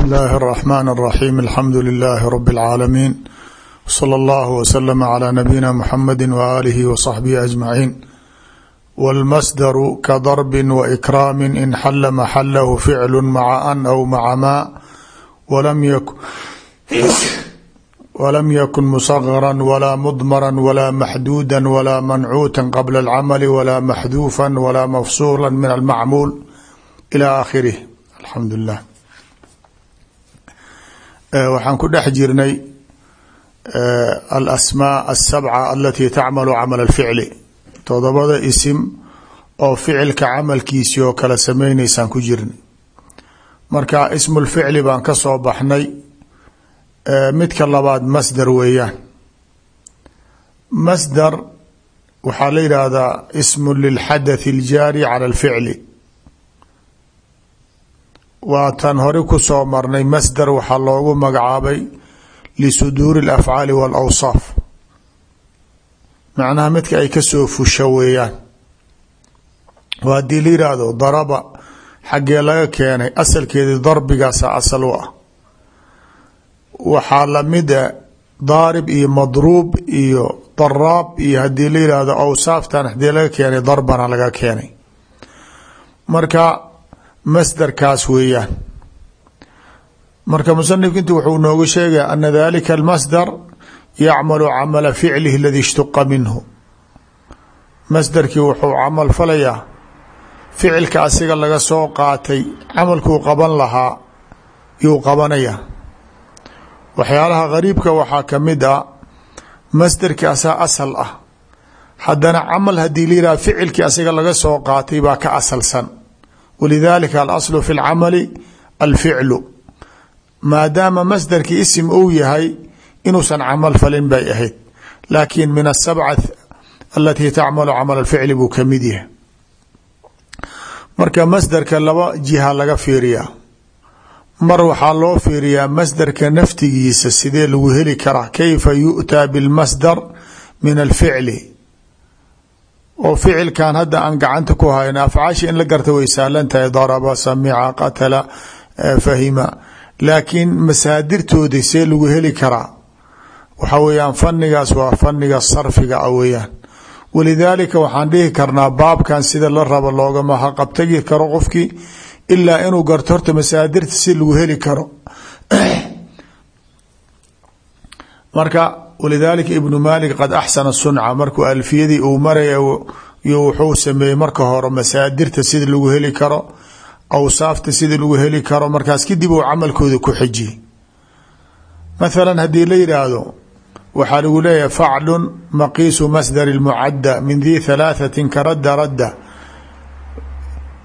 bsmi illaahi الرaxmaan الraxiim alxamdu lilaahi rabi اlcaalamiin wslى اllah wslama clى nabiyina muxamadi waaalihi wصaxbihi ajmaciin wاlmasdaru kadarbi waikraami in xala maxalahu ficlu maca an aw maca maa walam yakun musagara walaa mudmara walaa maxduuda walaa mancuuta qabla اlcamali walaa maxduufa walaa mafsuula min almacmuul ilى aakhirih alxamdu lilah waxaan ku dhex jirnay alasmaa asabca alatii tacmalu camal alficli todobada isim oo ficilka camalkiisii oo kale sameyneysaan ku jirnay. Marka ismulficli baan ka soo baxnay midka labaad masdar weeyaan. Masdar waxaa la yidhaahdaa ismu lilxadathi aljaari cala alficli waa tan hore ku soo marnay masdar waxaa loogu magacaabay lisuduuri alafcaali waalawsaaf macnaha midka ay ka soo fusho weeyaan. Oo haddii la yidhaahdo daraba xaggee laga keenay asalkeedii darbigaasa asal u ah. Waxaa lamida daarib iyo madruub iyo daraab iyo haddii la yidhaahdo awsaaftan haddii laga keenay darbana laga keenay. Marka masdarkaas weeyaan. Marka musanifku intu wuxuu noogu sheegaya ana dalika almasdar yacmalu camala ficlihi aladi ishtuqa minhu. Masdarkii wuxuu camal falayaa ficilka asiga laga soo qaatay camalkuu qaban lahaa yuu qabanayaa. Waxyaalaha gariibka waxaa ka mid ah masdarkii asaa asal ah. Haddana camal haddii la yihah ficilkii asiga laga soo qaatay baa ka asalsan walidalika alaslu fi lcamali alficlu maadaama masdarkii isim uu yahay inuusan camal falin bay ahayd laakiin min asabca alatii tacmalu camal alficli buu ka mid yahay marka masdarka laba jiha laga fiiriyaa mar waxaa loo fiiriyaa masdarka naftigiisa sidee lagu heli karaa kayfa yu'taa bilmasdar min alficli oo ficilkan hadda aan gacanta ku hayno afcaashi in la garta way sahlan tahay daraba samica qatala fahima. Laakiin masaadirtoodi see lagu heli karaa. Waxa weeyaan fanigaas waa faniga sarfiga a weeyaan. Walidaalika waxaan dhihi karnaa baabkan sida la rabo loogama haqabtagi karo qofkii ilaa inuu garto horta masaadirta si lagu heli karo. Marka walidaalika ibnu malik qad axsana sunca markuu alfiyadii uu maraya yo wuxuu sameeyey marka hore masaadirta sida lagu heli karo awsaafta sida lagu heli karo markaas kadib uu camalkooda ku xijiyey mathalan haddii la yidhaahdo waxaa lagu leeyahay faclun maqiisu masdari lmucadda min di halaathati ka radda radda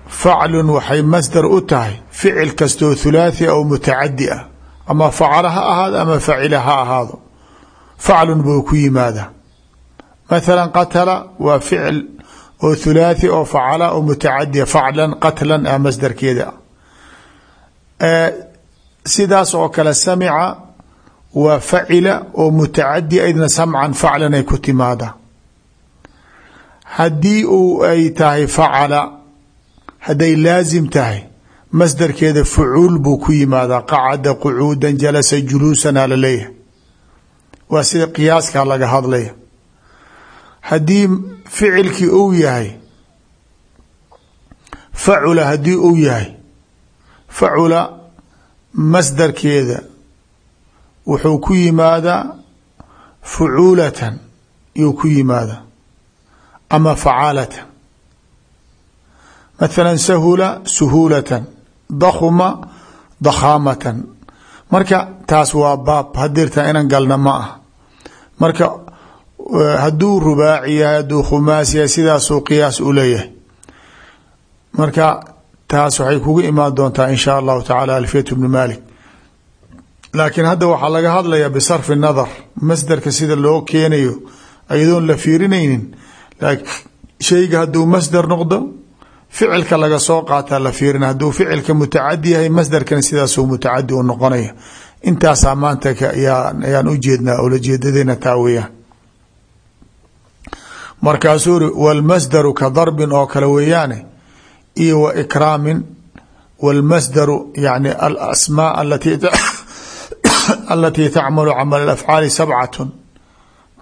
faclun waxay masdar u tahay ficil kastoo thulaathi aw mutacadi ah ama facala ha ahaado ama facila ha ahaado faclun buu ku yimaadaa mathala qatala waa ficil oo thulaathi oo facala oo mutacadiya faclan qatlan ah masdarkeeda. Sidaas oo kale samica waa facila oo mutacadi aydna samcan faclan ay ku timaadaa haddii uu ay tahay facala hadday laasim tahay masdarkeeda fucuul buu ku yimaadaa. Qacada qucuudan jalasa juluusan a la leeyahay waa sida qiyaaskaa laga hadlaya haddii ficilkii uu yahay facula haddii uu yahay facula masdarkeeda wuxuu ku yimaadaa fucuulatan yuu ku yimaadaa ama facaalatan. Mathala sahula suhuulatan dakhuma dakhaamatan marka taas waa baab hadirtaa inan galna ma ah marka hadduu rubaaci yahay hadduu khumaas yahay sidaasuu qiyaas u leeyahay. Marka taas waxay kugu imaan doontaa in sha allahu tacala alfiyat bnu malik laakiin hadda waxaa laga hadlayaa bisarfi nadar masdarka sida loo keenayo ayadoon la fiirinaynin shayga hadduu masdar noqdo ficilka laga soo qaataa la fiirina. Hadduu ficilka mutacadi yahay masdarkana sidaasuu mutacadi u noqonaya. Intaasaa maanta ayaan u jeednaa olajeedadeena taa weyaan markaasuu ri walmasdaru ka darbin oo kale weeyaane iyo wa ikraamin wاlmasdaru yani alasmaa alatii tacmalu camal afcaali sabcat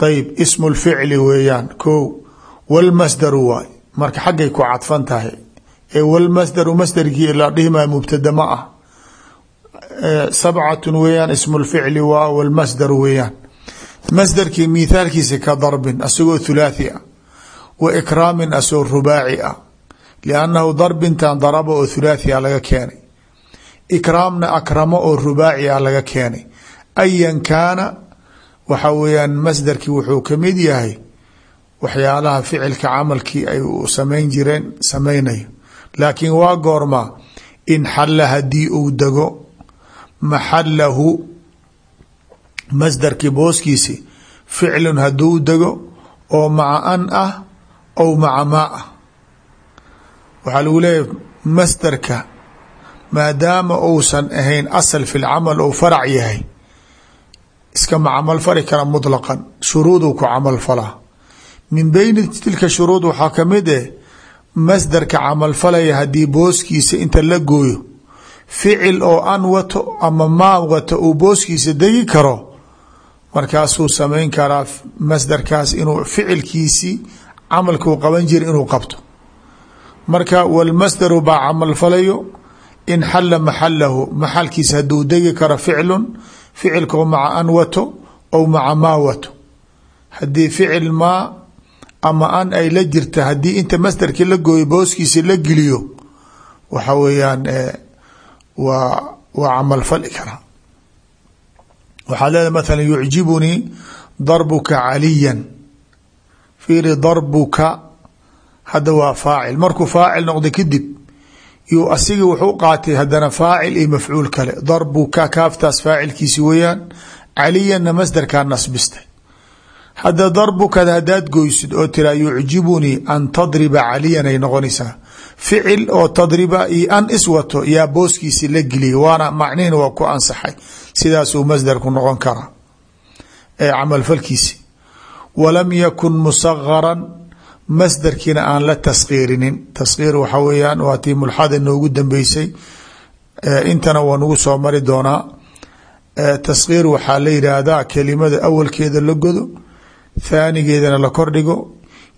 ayb ismu lficli weeyaan. Ko wاlmasdaru waay marka xaggay ku cadfan tahay. Ee wاlmasdaru masdarkii la dhihima mubtada ma ah. Sabcatu weeyaan ismu lficli waa wاlmasdaru weeyaan. Masdarkii mithaalkiisa ka darbin asagoo thulaathi ah. Wa ikraamin asagoo rubaaci ah. Liannahu darbintan daraba oo thulaathi a laga keenay. Ikraamna akramo oo rubaaci ah laga keenay. Ayan kaana waxa weeyaan masdarkii wuxuu ka mid yahay waxyaalaha ficilka camalkii ay samayn jireen samaynayo. Laakiin waa goormaa in xalla haddii uu dego maxalahu masdarkii booskiisi ficlun hadduu dego oo maca an ah ou maca maa ah. Waxaa lagu leeyahay masdarka maadaama uusan ahayn asal fi lcamal ou farac yahay iskama camal fali kara muطlaqan shuruuduu ku camal falaa min beyni tilka shuruud waxaa ka mid eh masdarka camalfalaya haddii booskiisa inta la gooyo. Ficil oo an wato ama maa wato uu booskiisa degi karo markaasuu samayn karaa masdarkaas inuu ficilkiisii camalkuu qaban jira inuu qabto. Marka wاlmasdaru baa camal falayo in xala maxalahu maxalkiisa haduu degi karo ficlu ficilkoo maca an wato ou maca maa wato. Haddii ficil maa ama an ay la jirta haddii inta masdarkii la gooyo booskiisa la geliyo waxa weeyaan waa waa camal fali karaa waxaa leedahay maala yucjibunii darbuka caliyan. Fiiri darbuka hadda waa faacil. Markuu faacil noqda kadib yuu asiga wuxuu qaatay haddana faacil iyo mafcuul kale. Darbuka kaaftaas faacilkiisi weeyaan caliyanna masdarkaa nasbistay hadda darbukada haddaad goysid oo tiraa yucjibunii an tadriba caliyan ay noqonaysaa. Ficil oo tadriba iyo an iswato yaa booskiisi la geliyay waana macnihin waa ku ansaxay. Sidaasuu masdarku noqon karaa ee camalfalkiisi walam yakun musagaran masdarkiina aan la taskiirinin taskiir waxa weeyaan waa tii mulxada noogu dambeysay intana waa nagu soo mari doonaa. Taskiir waxaa la yidhaahdaa kelimada awalkeeda la godo thaanigeedana la kordhigo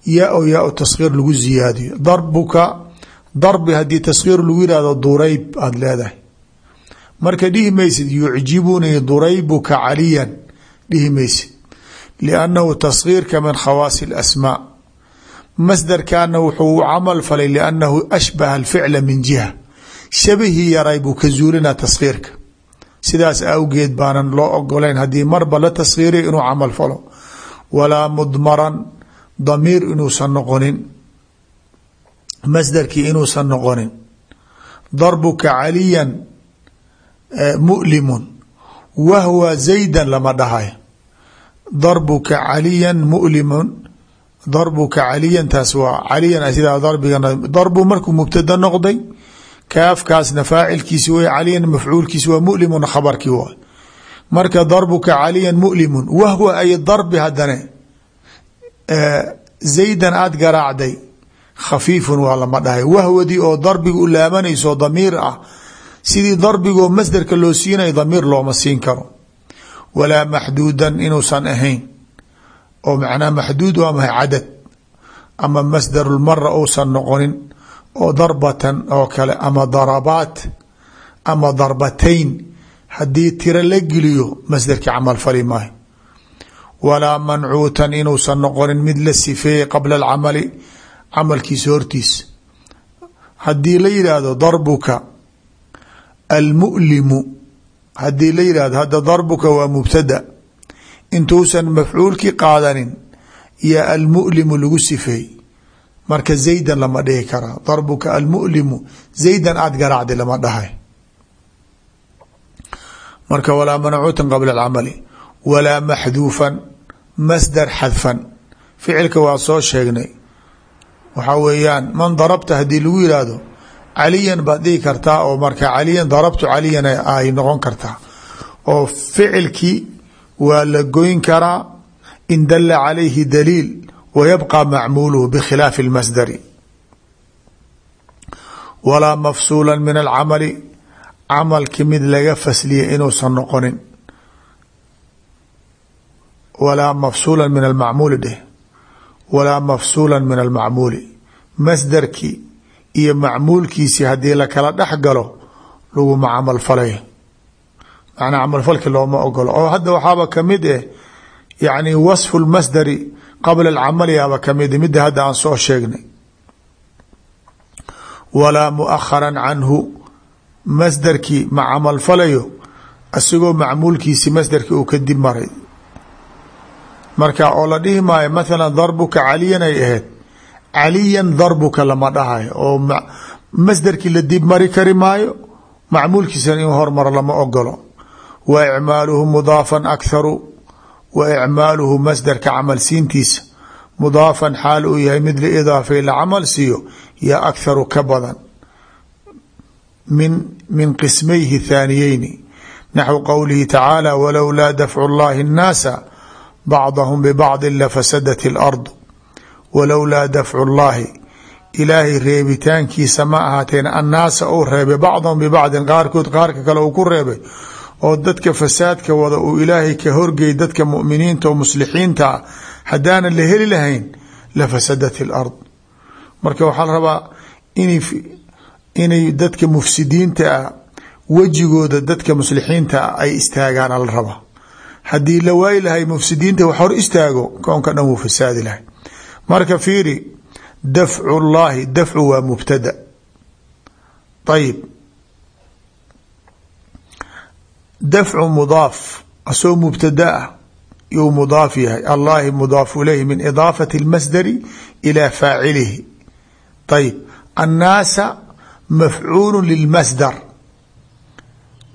yaa o yaa taskiir lagu ziyaadiyo. Darbuka darbi haddii taskiir lagu yihahdo durayb aada leedahay. Marka dhihi maysid yucjibunii duraybuka caliyan dhihi maysid. Liannahu taskiirka min khawaasi اlasmaa masdarkana wuxuu camal falay liannahu ashbaha alficla min jiha. Shabihii yaray buu ka zuulinaa taskiirka sidaas awgeed baanan loo ogolayn haddii marba la taskiiriya inuu camal falo walaa mudmaran damiir inuusan noqonin masdarkii inuusan noqonin darbuka caliyan mulimun wahwa zaydan lama dhahay darbuka caliyan mulimun darbuka caliyan taas waa caliyan sidaa darbiga darbu markuu mubtada noqday kaafkaasna faacilkiisi way caliyan mafcuulkiisi waa mulimun khabarkii waa marka darbuka caliyan mulimun wahwa ay darbi haddane zaydan aada garaacday khafiifun waa lama dhahay. Wahwadii oo darbiga u laamanayso damiir ah sidii darbigoo masdarka loo siinay damiir looma siin karo. Walaa maxduudan inuusan ahayn oo macnaa maxduud waa mahay cadad ama masdarulmara uusan noqonin oo darbatan oo kale ama darabaat ama darbatayn haddii tiro la geliyo masdarkii camal fali maayo walaa mancuutan inuusan noqonin mid la sifeeyey qabla alcamali camalkiisa hortiisa haddii la yidhaahdo darbuka almu'limu haddii la yidhahdo hadda darbuka waa mubtada intuusan mafcuulkii qaadanin yaa almu'limu lagu sifeey marka zaydan lama dhihi karaa. Darbuka almu'limu zaydan aada garaacday lama dhahay marka walaa mancuutan qabla alcamali walaa maxduufan masdar xadfan. Ficilka waa soo sheegnay. Waxaa weeyaan man darabta haddii lagu yihahdo caliyan baad dhihi kartaa oo marka caliyan darabtu caliyan ay noqon kartaa. Oo ficilkii waa la goyn karaa in dala calayhi daliil wa yabqa macmuuluhu bikhilaafi اlmasdari walaa mafsuula min alcamali camalki mid laga fasliya inuusan noqonin. Walaa mafsuula min almacmuuli dheh. Walaa mafsuula min almacmuuli. Masdarkii iyo macmuulkiisii haddii lakala dhex galo laguma camal falay. Macnaa camalfalki looma ogolo oo hadda waxaaba ka mid eh yani wasfu lmasdari qabla alcamali aba ka mid midda hadda aan soo sheegnay. Walaa muahara canhu masdarkii ma camal falayo asigoo macmuulkiisi masdarkii uu kadib maray. Marka oo la dhihi maayo mathala darbuka caliyan ay ahayd caliyan darbuka lama dhahayo oo masdarkii la dib mari kari maayo macmuulkiisana in hormaro lama ogolo wa icmaaluhu mudaafan akharu wa icmaaluhu masdarka camal siintiisa mudaafan xaal uu yahay mid la idaafay la camal siiyo yaa akharu ka badan min min qismayhi thaaniyeyni naxwu qowlihi tacaala walowlaa dafcu llahi nnaasa bacdahum bibacdi lafasadat اlardu walowlaa dafcu llahi ilaahay reebitaankiisa ma ahaateen annaasa uu reebay bacdahum bibacdin qaarkood qaarka kale uu ku reebay oo dadka fasaadka wada uu ilaahay ka horgey dadka muminiinta oo muslixiinta ah haddaanan la heli lahayn lafasadat ilard marka waxaa la rabaa inay dadka mufsidiinta ah wejigooda dadka muslixiinta ah ay istaagaan ala rabaa haddii la waayi lahay mufsidiinta wax hor istaago koonka dhan wuu fasaadi lahay. Marka fiiri dafcu llahi dafcu waa mubtada. Ayib dafcu mudaaf asoo mubtada ah yuu mudaaf yahay. Allahi mudaaf ilayhi min idaafati اlmasdari ilى faacilihi. Ayib annaasa mafcuulu lilmasdar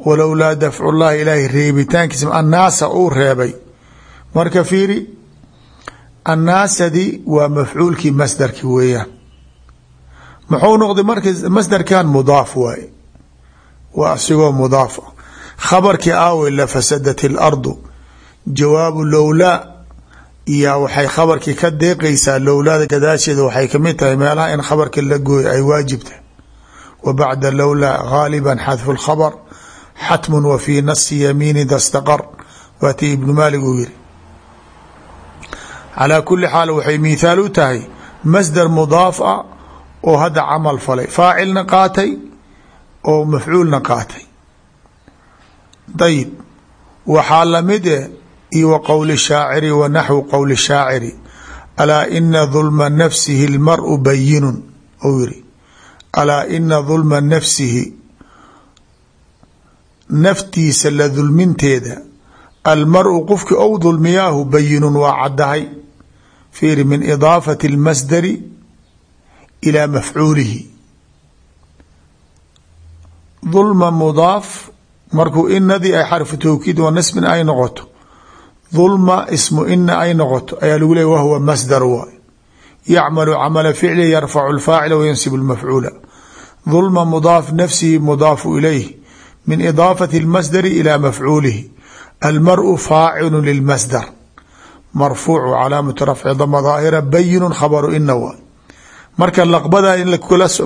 walowlaa dafcu llahi ilaahay reebitaankiisa annaasa uu reebay marka fiiri annaasadii waa mafcuulkii masdarki weeyaan muxuu noqday marka masdarkan mudaaf waaye waa asigoo mudaaf khabarkii aawey lafasadat اlardu jawaabu lowlaa iyaa waxay khabarkii ka deeqaysaa lowlaada gadaasheeda waxay ka mid tahay meelaha in khabarka la gooyo ay waajibtahay wa bacda lowlaa gaaliba xadfu اlkhabr xatmu wa fii nasi yamiini dastaqar waatii ibnu maalig uu yiri calaa kuli xaal waxay mithaal u tahay masdar mudaaf ah oo hadda camal falay faacilna qaatay oo mafcuulna qaatay dayib waxaa la mid eh iyo wa qowli shaaciri wa naxwu qowli shaaciri alaa ina dulma nafsihi اlmaru bayinun ou yiri alaa ina dulma nafsihi naftiisa la dulminteeda almaru qofki ou dulmiyaahu bayinun waa caddahay fiiri min idaafati اlmasdari ilaa mafcuulihi. Dulma mudaaf markuu inadii ay xarfu towkiid wa nasbin ay noqoto dulma ismu ina ay noqoto ayaa lagu leey wahwa masdar waay yacmalu camala ficli yarfacu lfaacila wayansib lmafcuula dulma mudaaf nafsihi mudaafu ilayh min idaafati اlmasdari ila mafcuulihi. Almaru faacilu lilmasdar. Marfuucu calaamatu rafci dama daahira bayinu khabaru ina wa marka laqbada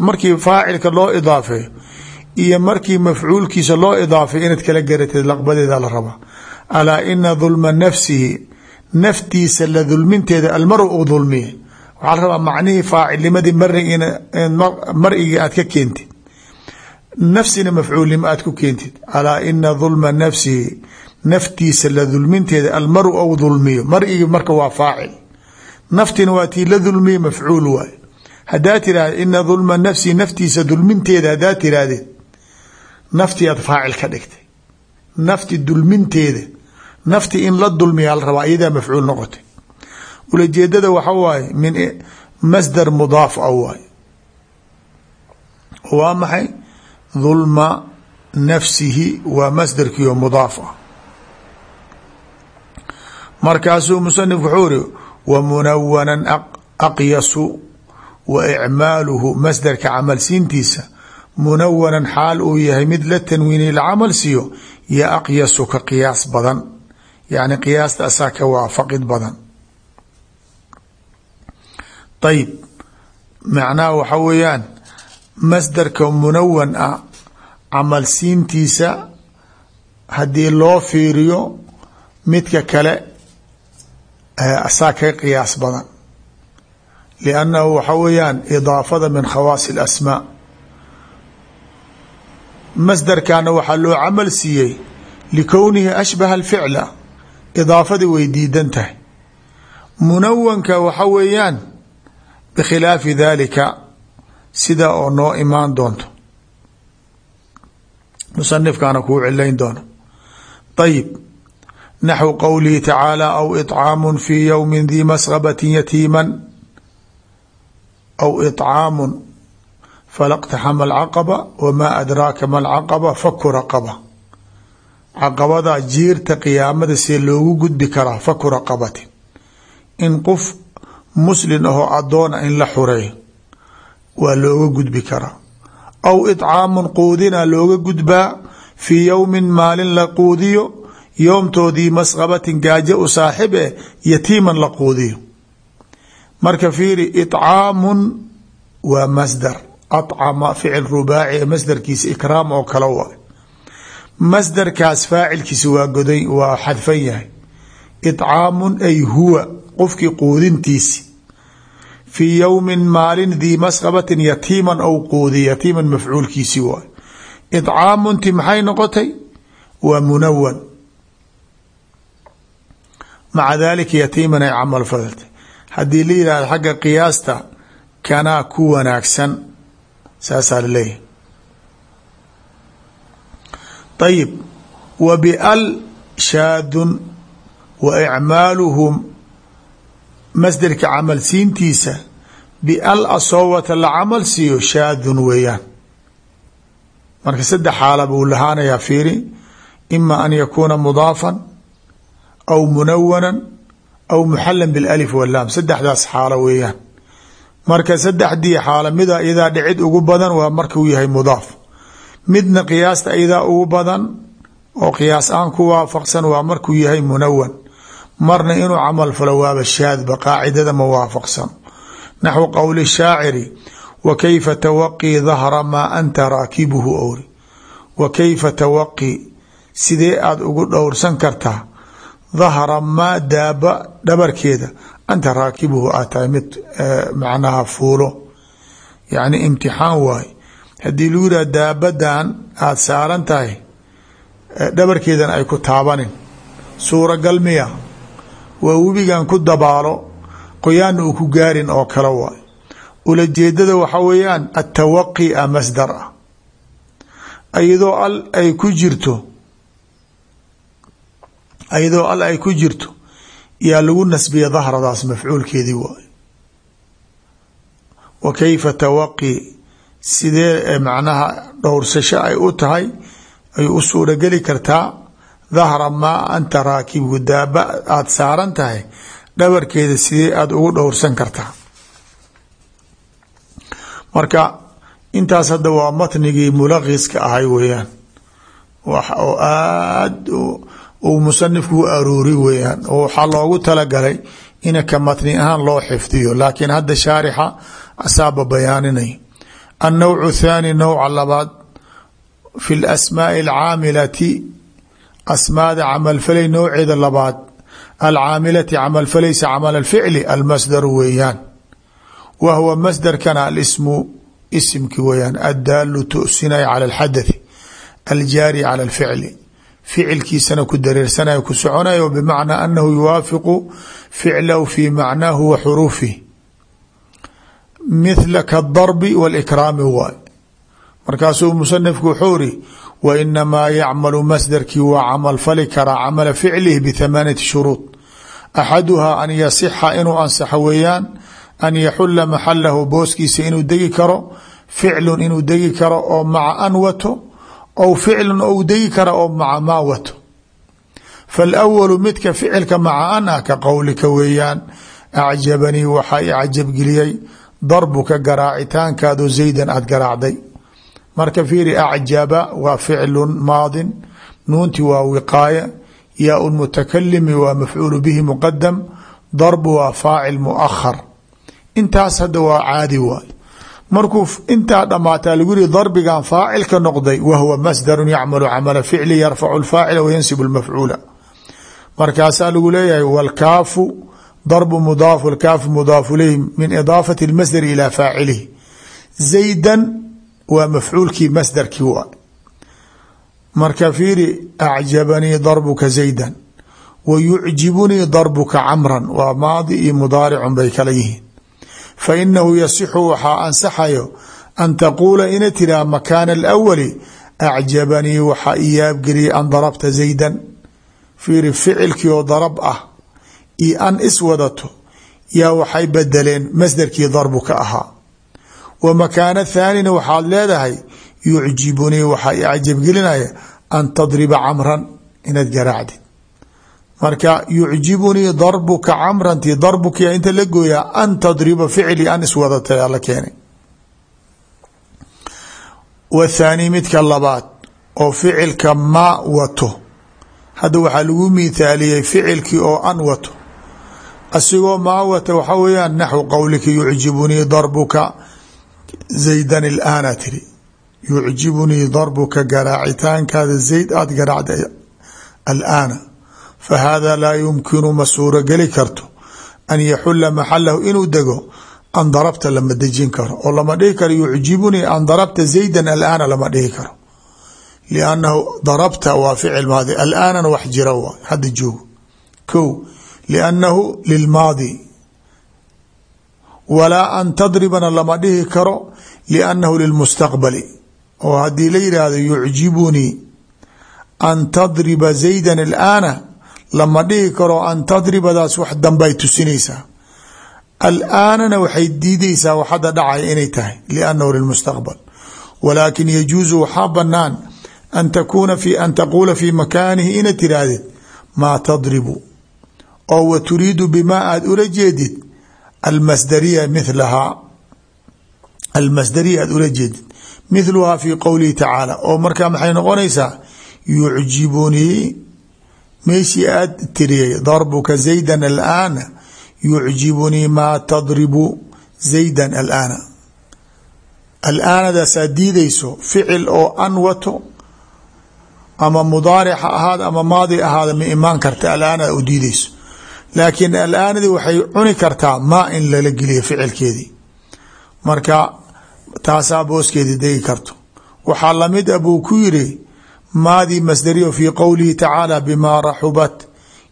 markii faacilka loo idaafeeyo iyo markii mafcuulkiisa loo idaafay inaad kala garatid laqbadeeda la rabaa. Alaa ina dulma nafsihi naftiisa la dulminteeda almaru u dulmiye waxaa la rabaa macnihii faacilnimadii marigii aad ka keentid. Nafsina mafcuulnimo aad ku keentid. Alaa ina dulma nafsihi naftiisa la dulminteeda almaru ou dulmiyo marigii marka waa faacil. Naftina waa tii la dulmiye mafcuul waay. Hadaa tirahda ina dulma nafsihi naftiisa dulminteeda hadaa tirahdeen nafti aad faacil ka dhigtay. Nafti dulminteeda nafti in la dulmiyaa la rabaa iyadaa mafcuul noqotay ulajeedada waxa waaye min masdar mudaaf a waay waa maxay? Dulma nafsihi waa masdarkiio mudaaf ah. Markaasuu musanifku wuxuu wa munawanan aqyasu wa icmaaluhu masdarka camal siintiisa munawanan xaal uu yahay mid la tanwiiniy la camal siiyo yo aqyasu ka qiyaas badan. Yacni qiyaasta asaa ka waafaqid badan ayib macnaha waxa weeyaan masdarka munawan ah camal siintiisa haddii loo fiiriyo midka kale asaa ka qiyaas badan. liannahu waxa weeyaan idaafada min khawaasi اlasmaa masdarkana waxaa loo camal siiyey likownihi ashbaha alficla idaafadii way diidan tahay. Munawanka waxa weeyaan bikhilaafi dalika sida oo noo imaan doonto. Musanifkaana kuu cilayn doono. Ayib naxwu qowlihi tacaala aw iطcaamu fi ywmi dii masqabati yatiima aw iطcaamu falaqtaxama alcaqaba wamaa adraaka ma alcaqaba faku raqaba caqabada jiirta qiyaamada see loogu gudbi karaa faku raqabatin in qof muslin ahoo adoona ah in la xureeyo waa looga gudbi karaa. Aw icaamun quudina looga gudbaa fii yowmin maalin la quudiyo yoomtoodii masqabatin gaajo u saaxib eh yatiiman la quudiyo. Marka fiiri icaamun waa masdar. Acama ficil rubaaci ee masdarkiisa ikraam oo kale wa masdarkaas faacilkiisa waa goda waa xadfan yahay. Icaamun ay huwa qofkii quudintiisi. Fii yowmin maalin dii masqabatin yatiiman ou quudiy yatiiman mafcuulkiisii waay iطcaamunti maxay noqotay? Waa munawan maca dalika yatiiman ay camal fadaltay haddii la yihahdo xagga qiyaasta kanaa ku wanaagsan. Saasaa la leeyahay ayib wa bial shaadun wa icmaaluhum masderka camal siintiisa bial asoowata la camal siiyo shaadun weeyaan. Marka saddex xaala buu lahaanayaa fiiri ima an yakuuna mudaafan aw munawanan aw muxalan bilalif walaam saddexdaas xaalo weeyaan. Marka saddexdii xaalo mida iyadaa dhicid ugu badan waa markuu yahay mudaaf. Midna qiyaasta iyadaa ugu badan oo qiyaas aan ku waafaqsan waa markuu yahay munawan marna inuu camal falo waaba shaadba qaacidada ma waafaqsan. Naxwu qowli shaaciri wa kayfa tawaqii dahra maa anta raakibuhu? Owri wa kayfa tawaqii sidee aada ugu dhowrsan kartaa? Dahra maa daaba dhabarkeeda anta raakibuhu aad tahay mid macnaha fuulo. Yacni imtixaan waaye. Haddii lagu yidhaha daabadan aada saaran tahay dhabarkeedan ay ku taabanin. Suuragal miya waa webigan ku dabaalo qoyaanna uu ku gaarin oo kale waay. Ulajeedada waxa weeyaan atawaqi a masdar ah. Iyadoo al ay ku jirto iyadoo al ay ku jirto yaa lagu nasbiya dahradaas mafcuulkeedii waay. Wa kayfa tawaqi? Sidee macnaha dhowrsasho ay u tahay ay u suurageli kartaa dahra maa anta raakibhu daaba aada saaran tahay dhabarkeeda sidee aada ugu dhowrsan kartaa marka intaas hadda waa matnigii mulaqiska ahay weeyaan. Wax oo aad uu musanifku u aroori weeyaan. Oo waxaa loogu talagalay ina ka matni ahaan loo xifdiyo laakiin hadda shaarixa asaaba bayaaninay. Annowcu thaani nowca labaad fi lasmaai alcaamilati asmaada camalfalay nooceeda labaad alcaamilati camalfalaysa camal alficli almasdaru weeyaan. Wa huwa masdarkana alismu isimki weeyaan addaalu tusinaya cala alxadathi aljaari cala alficli ficilkiisana ku dareersanayo ku soconayo bimacnaa anahu yuwaafiqu ficlahu fi macnaahu wa xuruufih mithla kadarbi walikraami waay. Markaasuu musanifku wuxuu iri wa inamaa yacmalu masdarkii waa camal fali karaa camala ficlihi bithamaanati shuruud axaduhaa an yasixa inuu ansaxo weeyaan an yaxula maxalahu booskiisa inuu degi karo ficlun inuu degi karo oo maca an wato ou ficlun ou degi kara oo maca maa wato faalawalu midka ficilka maca an ah ka qowlika weeyaan acjabanii waxaa i cajabgeliyey darbuka garaacitaankaado zaydan aada garaacday marka fiiri acjaba waa ficlu maadin nuunti waa wiqaaya yaa mutakalimi waa mafcuulu bihi muqadam darbu waa faacil muahar intaas hadda waa caadi waay. Markuu intaa dhammaataa lagu yihi darbigan faacilka noqday wa huwa masdaru yacmalu camala ficli yarfacu lfaacila wayansibu lmafcuula markaasaa lagu leeyahay wlkaafu darbu mudaafu lkaafu mudaafu ilayhi min idaafati اlmasdari ilaa faacilihi. Zaydan waa mafcuulkii masdarkii wa marka fiiri acjabanii darbuka zaydan wa yucjibunii darbuka camran waa maadi iyo mudaaricun bay kala yihiin. Fa inahu yasixu waxaa ansaxayo an taquula ina tiraa makaana alawali acjabanii waxaa i yaabgeliyay an darabta zaydan. Fiiri ficilkii oo darab ah iyo an is wadato yaa waxay bedeleen masdarkii darbu ka ahaa wa makaana thaanina waxaad leedahay yucjibunii waxaa i cajabgelinaya an tadriba camran inaad garaacdid. Marka yucjibunii darbuka camranti darbukia inta la gooyaa an tadriba ficli an iswadatay ala keenay. Wathaani midka labaad oo ficilka maa wato. Hadda waxaa lagu miithaaliyey ficilkii oo an wato. Asigoo maa wata waxaa weeyaan naxwu qowlika yucjibunii darbuka zaydan ilaana tiri yucjibunii darbuka garaacitaankaada zayd aada garaacda alaana fahada laa yumkinu ma suuro geli karto an yaxula maxalahu inuu dego an darabta lama dejin karo oo lama dhihi karo yucjibunii an darabta zaydan alaana lama dhihi karo liannahu darabta waa ficil maadi alaanana wax jira waay hadda joogo ko liannahu lilmaadi walaa an tadribana lama dhihi karo liannahu lilmustaqbali. Oo haddii la yidhaahdo yucjibunii an tadriba zaydan alaana lama dhihi karo an tadribadaas wax dambay tusinaysaa. Alaanana waxay diideysaa wax hadda dhacaya inay tahay liannahu lilmustaqbal. Walaakin yajuusu waxaa banaan an takuuna fi an taquula fi makaanihi ina tiraahdeed maa tadribu. Oo wa turiidu bimaa aada ula jeedid almasdariya milahaa almasdariya aada ula jeedid mithluhaa fi qowlihi tacaala oo markaa maxay noqonaysaa yucjibunii meeshii aad tiriyay darbuka zaydan alaana yucjibunii maa tadribu zaydan alaana alaanadaasaa diidayso ficil oo an wato ama mudaaric ha ahaada ama maadi ahaada ma imaan karta alaanada u diidayso laakiin alaanadii waxay cuni kartaa maa in lala geliyo ficilkeedii. Marka taasaa booskeedii degi karto. Waxaa la mid a buu ku yiri maadii masdariyo fii qowlihi tacaala bimaa raxubat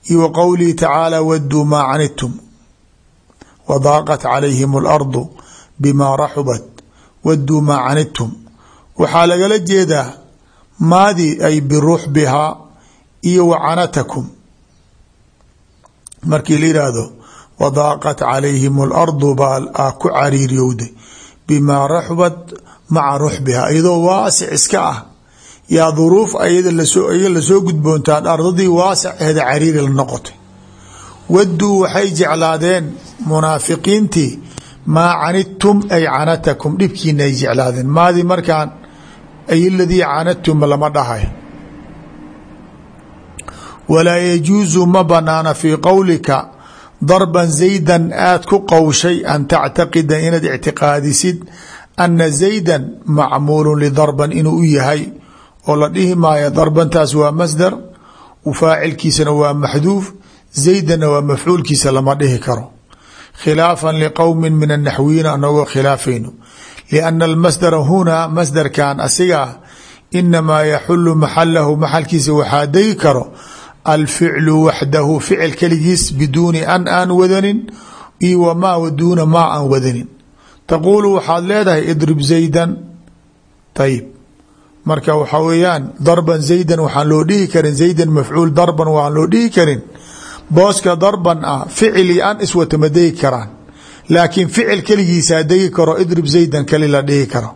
iyo wa qowlihi tacaala waduu maa canidtum wadaaqat calayhim alardu bimaa raxubat waduu maa canidtum waxaa lagala jeedaa maadii ay biruxbihaa iyo wa canatakum markii la yidhaahdo wadaaqat calayhim alardu baa ku cariiriyowday. Bimaa raxubat maca ruxbihaa iyadoo waasic iska ah. Yaa duruuf ayada la soo gudboontaan ardadii waasaceeda cariiri la noqotay. Waduu waxay jeclaadeen munaafiqiintii maa canidtum ay canatakum dhibkiina ay jeclaadeen. Maadii markaan ay ladii canadtum lama dhahay walaa yajuusu ma banaana fii qowlika. Darban zaydan aad ku qowshay an tactaqida inaad ictiqaadisid ana zaydan macmuulu lidarban inuu u yahay oo la dhihi maayo darbantaas waa masdar faacilkiisana waa maxduuf zaydanna waa mafcuulkiisa lama dhihi karo. Khilaafan liqowmi min anaxwiyiin anagoo khilaafayno. Liana almasdara hunaa masdarkan asigaa inamaa yaxulu maxalahu maxalkiisa waxaa degi karo alficlu waxdahu ficil keligiis biduuni an aan wadanin io wamaa waduuna maa aan wadanin taquulu waxaad leedahay idrib zaydan ayib marka waxaa weeyaan darban zaydan waxaan loo dhihi karin zaydan mafcuul darban waan loo dhihi karin booska darban ah ficil iyo an iswata ma degi karaan laakiin ficil keligiisaa degi karo idrib zaydan kali la dhihi karo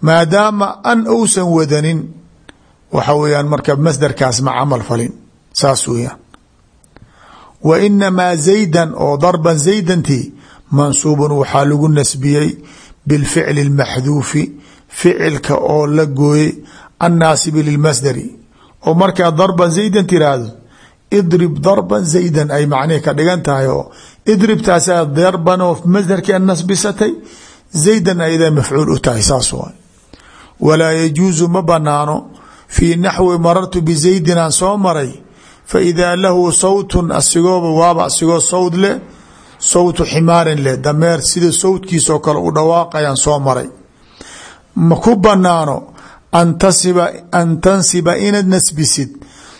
maadaama an saas weyaan wa inamaa zaydan oo darban zaydantii mansuubun waxaa lagu nasbiyey bilficli اlmaxduufi ficilka oo la gooyey annaasibi lilmasdari. Oo markaa darban zaydan tiraahdo idrib darban zaydan ay macnihi ka dhigan tahay oo idribtaasaa darban oo masdarkii nasbisatay zaydan ayada mafcuul u tahay saas waay. Walaa yajuusu ma banaano fii naxwi marartu bizaydin soo maray fa idaa lahu sawtun asigooba waaba asigoo sawd leh sawtu ximaarin leh dameer sida sawdkiisoo kale u dhawaaqayaan soo maray ma ku banaano an tansiba inaad nasbisid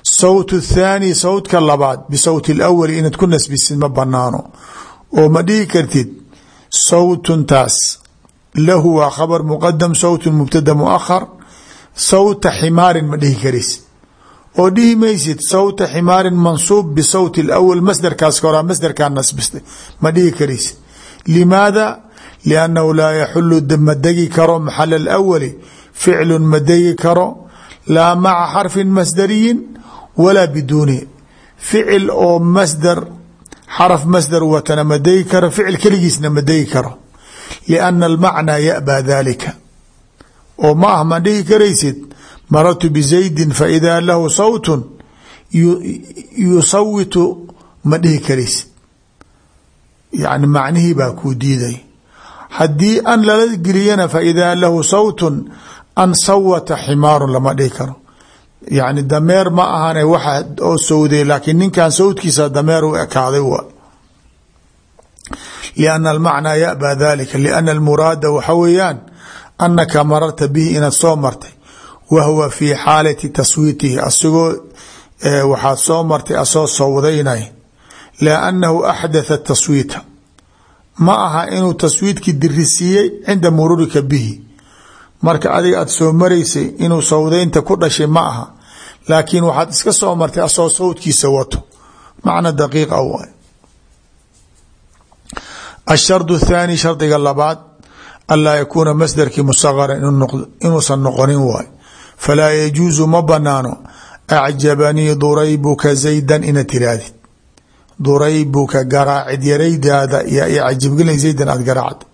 sawt thaani sawtka labaad bisawti lawali inaad ku nasbisid ma banaano oo ma dhihi kartid sawtun taas lahu waa khabar muqadam sawtun mubtada muahar sawta ximaarin ma karaysid oo dhihi maysid sawta ximaarin mansuub bisawti lawal masdarkaas ka horaa masdarkaa nasbistay. Ma dhihi karaysid limaada? Liannahu laa yaxulu ma degi karo maxala alawali ficlun ma degi karo laa maca xarfin masdariyin walaa biduuni. Ficil oo masdar xaraf masdar watana ma degi karo ficil keligiisna ma degi karo. Lianna almacnaa yabaa dalika oo ma ah ma dhihi karaysid marartu bizaydin faidaa lahu sawtun yusawitu ma dhihi karaysid yani macnihii baa kuu diiday haddii an lala geliyana faidaa lahu sawtun an sawata ximaarun lama dhihi karo yani dameer ma ahane waxa oo sawday laakiin ninkan sawdkiisa dameer u ekaaday wa lianna almacnaa yabaa dalika lianna almuraada waxa weeyaan anaka mararta bihi inaad soo martay wa huwa fii xaalati taswiitihi asigoo waxaad soo martay asoo sawdaynay laa annahu axdatha taswiita. Ma aha inuu taswiidkii dirisiiyey cinda mururika bihi. Marka adiga aada soo maraysay inuu sawdaynta ku dhashay ma aha. Laakiin waxaad iska soo martay asoo sawdkiisa wato. Macna daqiiqa waay. Ashardu thaani shardiga labaad anlaa yakuuna masdarkii musagaran inuusan noqonin waay falaa yajuusu ma banaano acjabanii duraybuka zaydan ina tirahdid duraybuka garaacid yaraydaada yaa i cajibgelin zaydan aada garaacda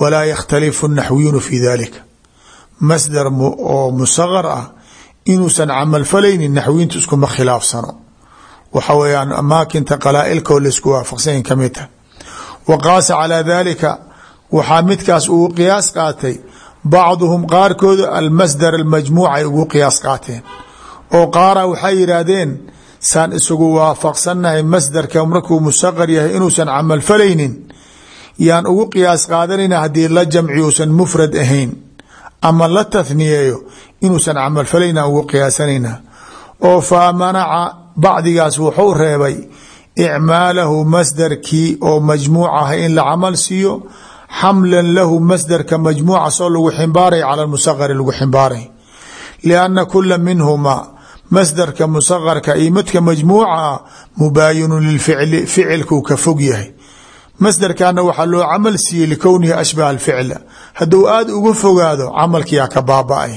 walaa yakhtalifu naxwiyuunu fi dalika masdar oo musagar ah inuusan camal falaynin naxwiyintu iskuma khilaafsano waxa weyaan amaakinta qalaailkoo la isku waafaqsanyin ka mid tahay wa qaasa calaa dalika waxaa midkaas ugu qiyaas qaatay bacduhum qaarkooda almasdar almajmuuc ay ugu qiyaas qaateen oo qaara waxay yidhaahdeen saan isugu waafaqsannahay masdarka markuu musaqar yahay inuusan camal falaynin yaan ugu qiyaas qaadanayna haddii la jamci uusan mufrad ahayn ama la tahniyeeyo inuusan camal falayna ugu qiyaasanayna oo fa manaca bacdigaas wuxuu reebay icmaalahu masdarkii oo majmuuc ah in la camal siiyo xamlan lahu masdarka majmuuca soo lagu ximbaaray cala musaqari lagu ximbaaray lianna kula minhumaa masdarka musaqarka iyo midka majmuuca ah mubaayinun lilficli ficilkuu ka fog yahay masdarkana waxaa loo camal siiyey likownihi ashbaha alficla hadduu aada uga fogaado camalkiyaa ka baaba-ay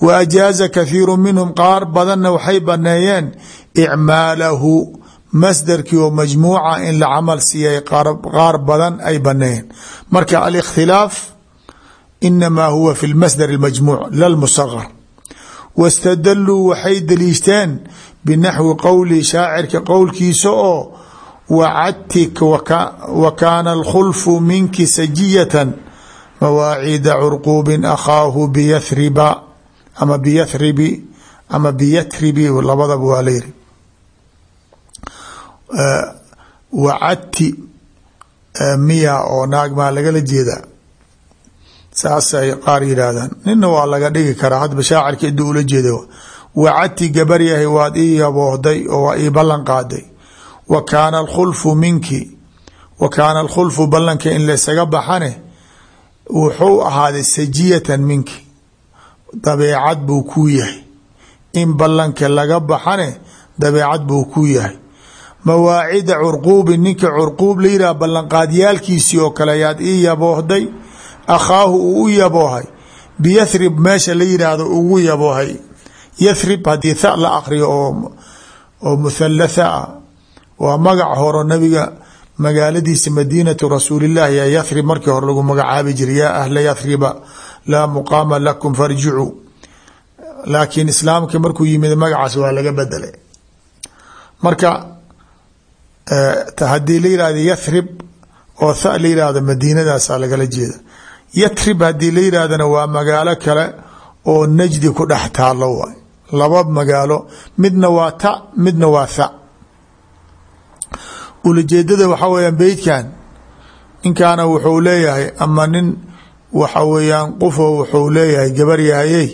wa ajaaza kathiiru minhum qaar badanna waxay baneeyeen icmaalahu masdarkii oo majmuuca in la camal siiyay qaar badan ay baneeyeen marka alikhtilaaf inamaa huwa fi lmasdar اlmajmuuc la lmusaqar wاstadaluu waxay daliishteen binaxwi qowli shaacirka qowlkiisa oo wacadtik wa kaana alkhulfu minki sajiyatan mawaacida curquubin akhaahu biyathriba ama biyathribi ama biyathribi labadaba waa la yiri wacadti miya oo naag maa lagala jeedaa. Saasay qaar yidhaahdaan. Nina waa laga dhigi karaa hadba shaacirka iduu ula jeeda wacadti gabar yahay waad ii yaboohday oo waa ii ballan qaaday. Wa kaana alkhulfu minki wa kaana alkhulfu ballanka in laysaga baxane wuxuu ahaaday sajiyatan minki. Dabeecad buu kuu yahay. In ballanka laga baxane dabeecad buu kuu yahay mawaacida curquubin ninka curquub la yidhah ballanqaadyaalkiisii oo kale ayaad ii yaboohday akhaahu uu u yaboohay biyathrib meesha la yidhaahdo ugu yaboohay. Yathrib haddii tha la akriyo oo oo muthalatha ah waa magac horo nabiga magaaladiisa madiinatu rasuulillahi yaa yathrib. Markii hore lagu magacaabi jiray yaa ahla yathriba laa muqaama lakum farjicuu laakiin islaamka laga bedelay marka haddii la yihahdo yathrib oo tha la yihahdo madiinadaasaa lagala jeeda. Yatrib haddii la yidhahdana waa magaalo kale oo najdi ku dhex taalo waay. Laba magaalo midna waa ta midna waa tha ulajeedada waxaa weyaan beydkan ninkaana wuxuu leeyahay ama nin waxa weeyaan qofo wuxuu leeyahay gabar yahayey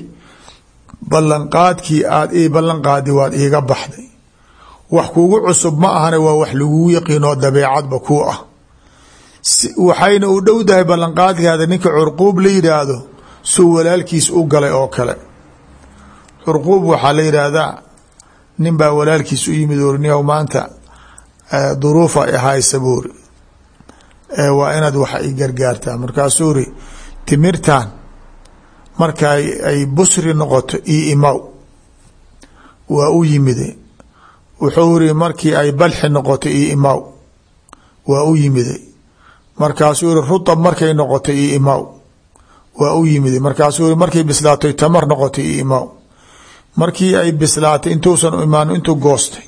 ballanqaadkii aada ii ballanqaadi waad iiga baxday wax kugu cusub ma ahane waa wax lagugu yaqiinoo dabeecadba ku ah. Waxayna u dhowdahay ballanqaadkaada ninka curquub la yidhaahdo suu walaalkiis u galay oo kale. Curquub waxaa la yidhaahdaa nin baa walaalkiis u yimid orniyow maanta duruufa ahaysa buuri waa inaad wax i gargaartaa. Markaasuu ri timirtan marka ay busri noqoto io imaw waa u yimide wuxuu iri markii ay balxi noqoto io imaw waa u yimide markaasuu iri rutab markay noqoto io imaw waa u yimide markaasuu iri markay bislaatoy tamar noqoto io imaw markii ay bislaatay intuusan imaan intuu goostay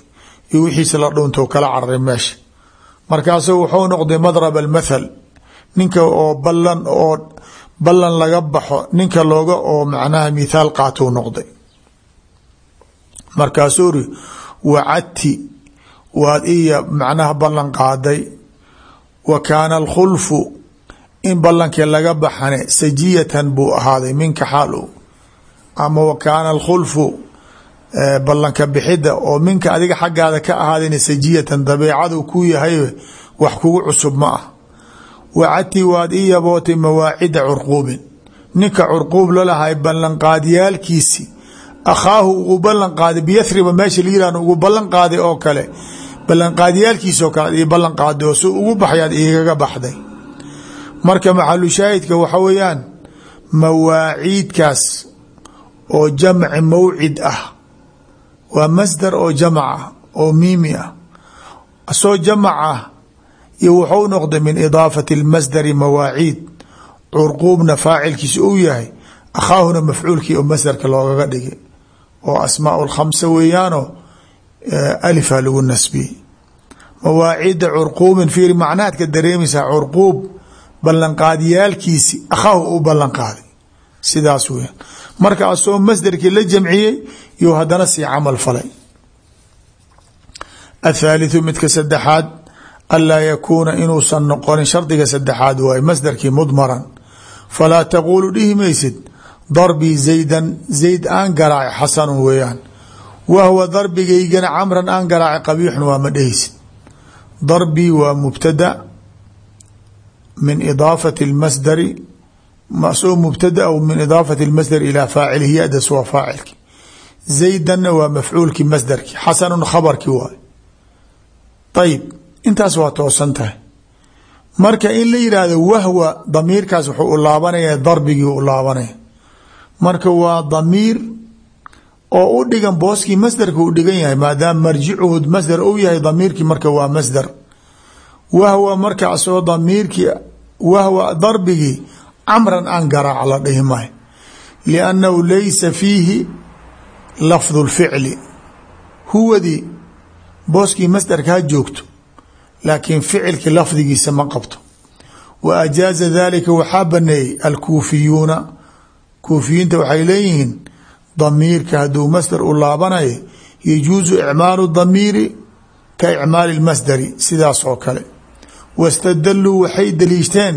iyo wixiisa la dhuunto kala cararay meesha. Markaasu wuxuu noqday madrab almathal. Ninka oo ballan oo ballan laga baxo ninka looga oo macnaha mithaal qaatuu noqday. Markaasuu ri wacadti waad iya macnaha ballan qaaday. Wa kaana alkhulfu in ballankii laga baxane sajiyatan buu ahaaday minka xaal ama wa kaana alkhulfu ballanka bixidda oo minka adiga xaggaada ka ahaadayna sajiyatan dabeecadu ku yahay wax kugu cusub ma ah. Wacadtii waad ii yabootay mawaacida curquubin. Ninka curquub lalahay ballanqaadyaalkiisi akhaahu ugu ballan qaaday biyahriba meesha la yihahdo ugu ballan qaaday oo kale ballanqaadyaalkiisa oo kale ballan qaaday oo ugu baxyaad igaga baxday marka maxalu shaahidka waxa weeyaan mawaaciidkaas oo jamci mawcid ah waa masdar oo jamac ah oo miimi ah asoo jamac ah iyo wuxuu noqday min idaafati اlmasdari mawaaciid curquubna faacilkiisa uu yahay akhaahuna mafcuulkii oo masdarka loogaga dhigay oo asmaa lkhamsa weeyaanoo alifa lagu nasbiyey mawaacida curquubin fiiri macnaadka dareemaysaa curquub ballanqaadyaalkiisi akhaahu u ballanqaaday. Sidaas weyaan marka asoo masdarkii la jamciyey yo haddana sii camal falay. Athaalitثu midka saddexaad anlaa yakuuna inuusan noqonin shardiga saddexaad waaye masdarkii mudmaran. Falaa taquulu dhihi maysid darbii zaydan zayd aan garaaci xasanun weeyaan. Wahwa darbigaygana camran aan garaaci qabiixun waa ma dhehaysid darbii mubtada min idaafati اlmasdari soo mubtada min idaafati اlmasdar ilaa faacilihi yadas waa faacilki. Zaydanna waa mafcuulki masdarki xasanun khabarki waay ayib intaas waa toosan tahay. Marka in la yidhaahdo wahwa damiirkaas wuxuu u laabanaya darbigii u laabanaya marka waa damiir oo u dhigan booskii masdarka u dhigan yahay maadaama marjicuhu masdar ou yahay damiirkii marka waa masdar. Wahwa marka asoo damiirkii wahwa darbigii camran aan garaac la dhihi maayo liannahu laysa fiihi lafdu lficli huwadii booskii masdarka ha joogto laakiin ficilki lafdigiisa ma qabto. Wa ajaaza dalika waxaa baneeyey alkuufiyuuna kuufiyiinta waxay leeyihiin damiirka hadduu masdar u laabanayo yajuusu icmaalu damiiri ka icmaali lmasdari sidaas oo kale. Wastadaluu waxay daliishteen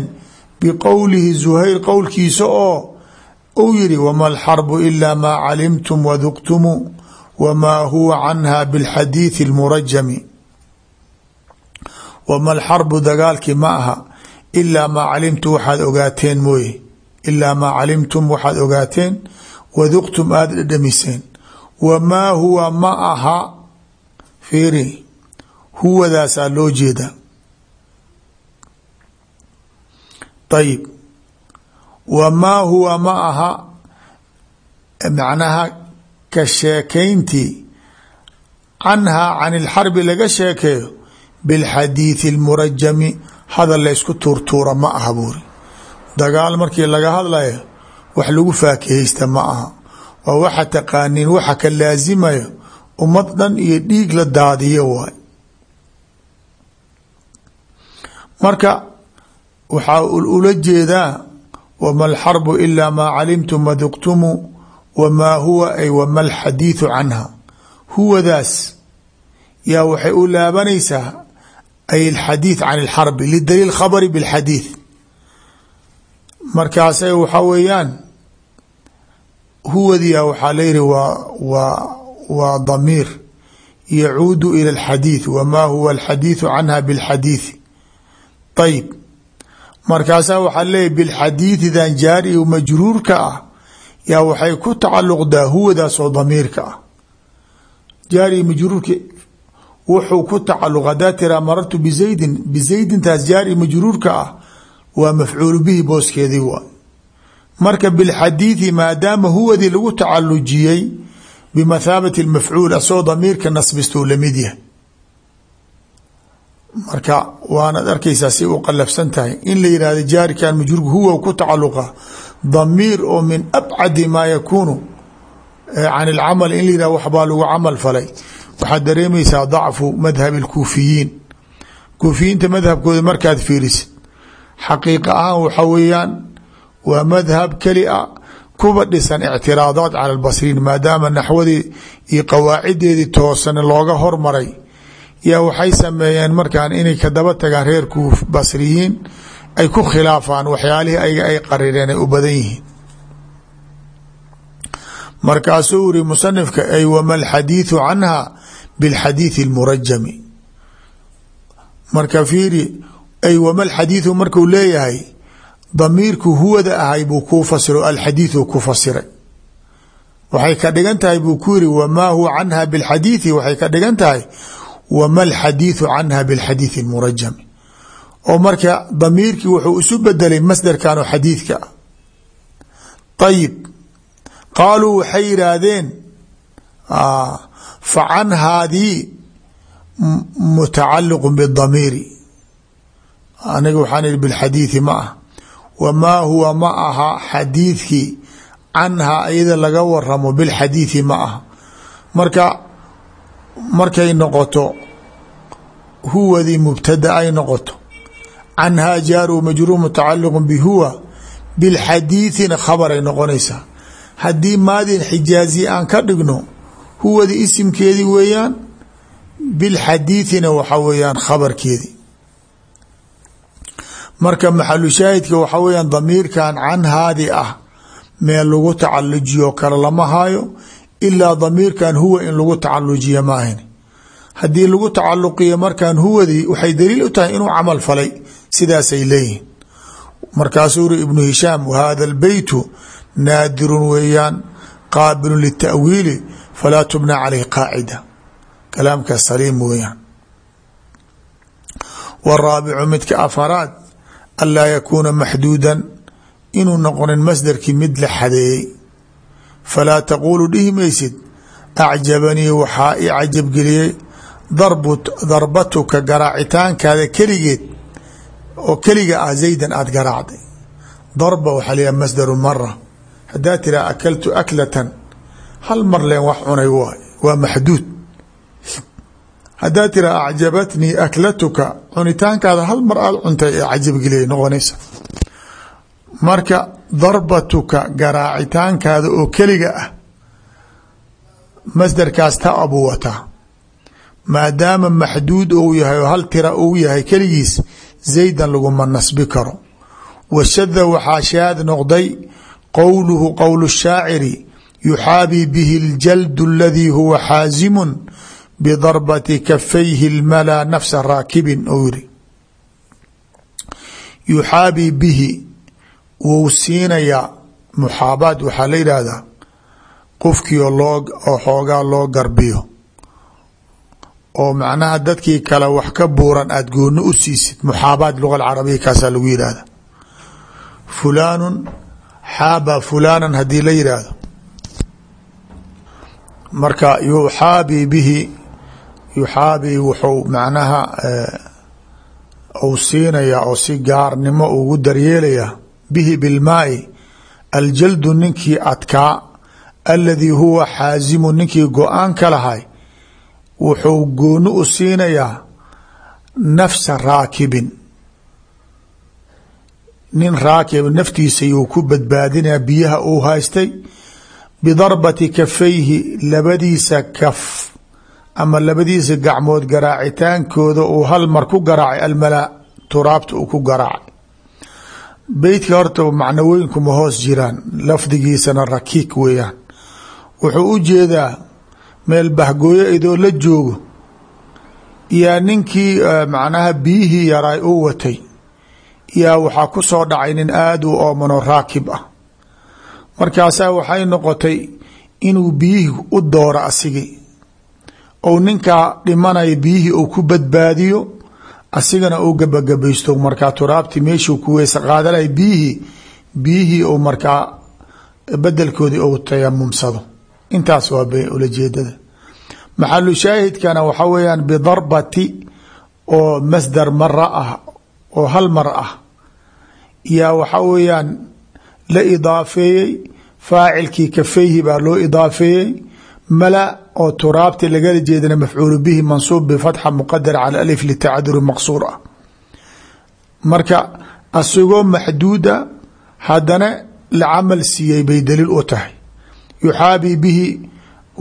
biqowlihi zuhayr qowlkiisa oo uu yihi wama alxarbu ilaa maa calimtum waduqtumuu wamaa huwa canha bilxadiidi اlmurajami wama alxarbu dagaalkii ma aha ilaa maa calimtum waxaad ogaateen mooye ilaa maa calimtum waxaad ogaateen waduqtum aada dhadhamiseen wamaa huwa ma aha fiiri huwadaasaa loo jeeda ayib wamaa huwa ma aha macnaha ka sheekayntii canhaa can ilxarbi laga sheekeeyo bilxadiidi اlmurajami hadal laysku tuurtuura ma aha buuri dagaal markii laga hadlayo wax lagu faakihaysta ma aha. Waa waxa taqaaniin waxa ka laasimayo ummad dhan iyo dhiig la daadiyo waay. Marka waxaa ula jeedaa wama alxarbu ilaa maa calimtum waduqtumu wamaa huwa ay wama alxadiidu canha. Huwadaas yaa waxay u laabanaysaa ay alxadiid can alxarbi lidaliil khabari bilxadiid markaasa waxaa weeyaan huwadiya waxaa layihi waa waa waa damiir. Yacuudu ila alxadiid wamaa huwa alxadiidu canha bilxadiidi ayib markaasaa waxaa leeyahy bilxadiididan jaari majruurka ah yaa waxay ku tacaluqdaa huwadaasoo damiirka ah. Jaari majruurka wuxuu ku tacaluq hadaa tiraa marartu bizaydin bizaydintaas jaari majruurka ah waa mafcuulu bihi booskeedii waa. Marka bilxadiidi maadaama huwadii lagu tacalujiyey bimathaabati mafcuul asoo damiirka nasbistou la mid yahay. Marka waanaad arkaysaa si u qalafsan tahay in la yihahdo jaarikan majruurka huwa ku tacaluqa damiir oo min abcadi maa yakuunu can ilcamal in la yihah waxbaa lagu camal falay. Waxaad dareemaysaa dacfu madhab اlkuufiyiin kuufiyiinta madhabkooda xaqiiqa ahaan waxa weeyaan waa madhab keli a kuba dhisan ictiraadaat cala lbasriin maadaama naxwadii iyo qawaacideedii toosan looga hormaray. Yaa waxay sameeyeen markaan inay kadaba tagaan reer kuuf basriyiin ay ku khilaafaan waxyaalihii ayaga ay qarireen ay u badan yihiin. Markaasuu iri musanifka ay wama canha bilxadiidi اlmurajami marka ay wama alxadiidu marku leeyahay? Damiirku huwada ahay buu kuu fasiro alxadiidu ku fasiray. Waxay ka dhigan tahay buu ku yiri wamaa huwa canha bilxadiidi? Waxay ka dhigan tahay wama alxadiidu canha bilxadiidi اlmurajami oo marka damiirkii wuxuu isu bedelay masdarkan oo xadiidka. Ah ayib qaaluu waxay yidhaahdeen fa canhaadii mutacaliqu aniga waxaan ihi bilxadiidi ma ah. Wamaa huwa ma aha xadiidkii canhaa iyada laga waramo bilxadiidi ma aha marka markay noqoto huwadii mubtada ay noqoto. Canhaa jaaru majruur mutacaliqu bihuwa bilxadiidina khabaray noqonaysaa haddii maadin xijaazi aan ka dhigno huwadi isimkeedii weeyaan bilxadiidina waxa weeyaan khabarkeedii marka maxalu shaahidka waxa weeyaan damiirkan canhaadi ah meel lagu tacalujiyo kale lama hayo ilaa damiirkan huwa in lagu tacalujiya maahan haddii lagu tacaluqiyo markaan huwadii waxay daliil u tahay inuu camal falay sidaasay leeyihiin markaasuu uri ibnu hishaam wahada albeytu naadirun weeyaan qaabilu litaأwiili falaa tubna caleyh qaacida. Kalaamkaas saliim weeyaan. Waraabicu midka afaraad anlaa yakuuna maxduudan inuu noqonin masdarkii mid la xadeeyey. Falaa taquulu dhihi maysid acjabanii waxaa i cajabgeliyey darbatuka garaacitaankaada keligeed oo keliga ah zaydan aada garaacday. Darba waxaa layaha masdaru mara haddaa tiraa akaltu aklatan hal mar leen wax cunay waa maxduud haddaa tiraa acjabatnii aklatuka. Cunitaankaada hal mar aada cuntay ee cajabgeliyay noqonaysa. Marka darbatuka garaacitaankaada oo keliga ah masdarkaas ta abuu wataa maadaama maxduud ou yahay oo hal tira uu yahay keligiis zaydan laguma nasbi karo. Washada waxaa shaad noqday qowluhu qowl shaaciri yuxaabii bihi اljaldu aladii huwa xaasimu bidarbati kafayhi اlmalaa nafsa raakibin ou yiri yuxaabii bihi wou siinayaa muxaabaad waxaa la yidhaahdaa qofkii loo oo xoogaa loo garbiyo oo macnaha dadkii kale wax ka buuran aada gooni u siisid muxaabaad luga alcarabiya kaasaa lagu yidhaahda fulaanun xaaba fulaanan haddii la yidhaahdo. Marka yuxaabii bihi yuxaabii wuxuu macnaha uu siinayaa oo si gaarnimo ugu daryeelayaa bihi bilmaai aljaldu ninkii adkaa aladii huwa xaasimu ninkii go'aan ka lahay wuxuu gooni u siinayaa nafsa raakibin. Nin raakib naftiisa yuu ku badbaadinaya biyaha uu haystay bidarbati kafayhi labadiisa kaf ama labadiisa gacmood garaacitaankooda uu hal mar ku garaacay almalaa turaabta uu ku garaacay. Beytka horta macnawooyinkuma hoos jiraan lafdigiisana rakiik weeyaan. Wuxuu u jeedaa meel bahgooyo idoo la joogo yaa ninkii macnaha biyihii yaraay u watay yaa waxaa ku soo dhacay nin aada u oomanoo raakib ah. Markaasaa waxay noqotay inuu biyihii u dooro asigii ou ninkaa dhimanaya biyihii uu ku badbaadiyo asigana uu gabagabaysto markaa turaabtii meeshuu ku weysa qaadanaya biyihii biyihii uu markaa bedelkoodii uu tayamumsado intaas waa ulajeedada maxalu shaahidkana waxa weeyaan bidarbati oo masdar mara ah oo hal mar ah. Yaa waxa weeyaan la idaafeeyey faacilkii kafayhi baa loo idaafeeyey mala oo turaabti lagala jeedana mafcuulu bihi mansuub bifatxa muqadar cala alif litacaduri maqsuur ah marka asigoo maxduuda haddana la camal siiyey bay daliil u tahay. Yuxaabi bihi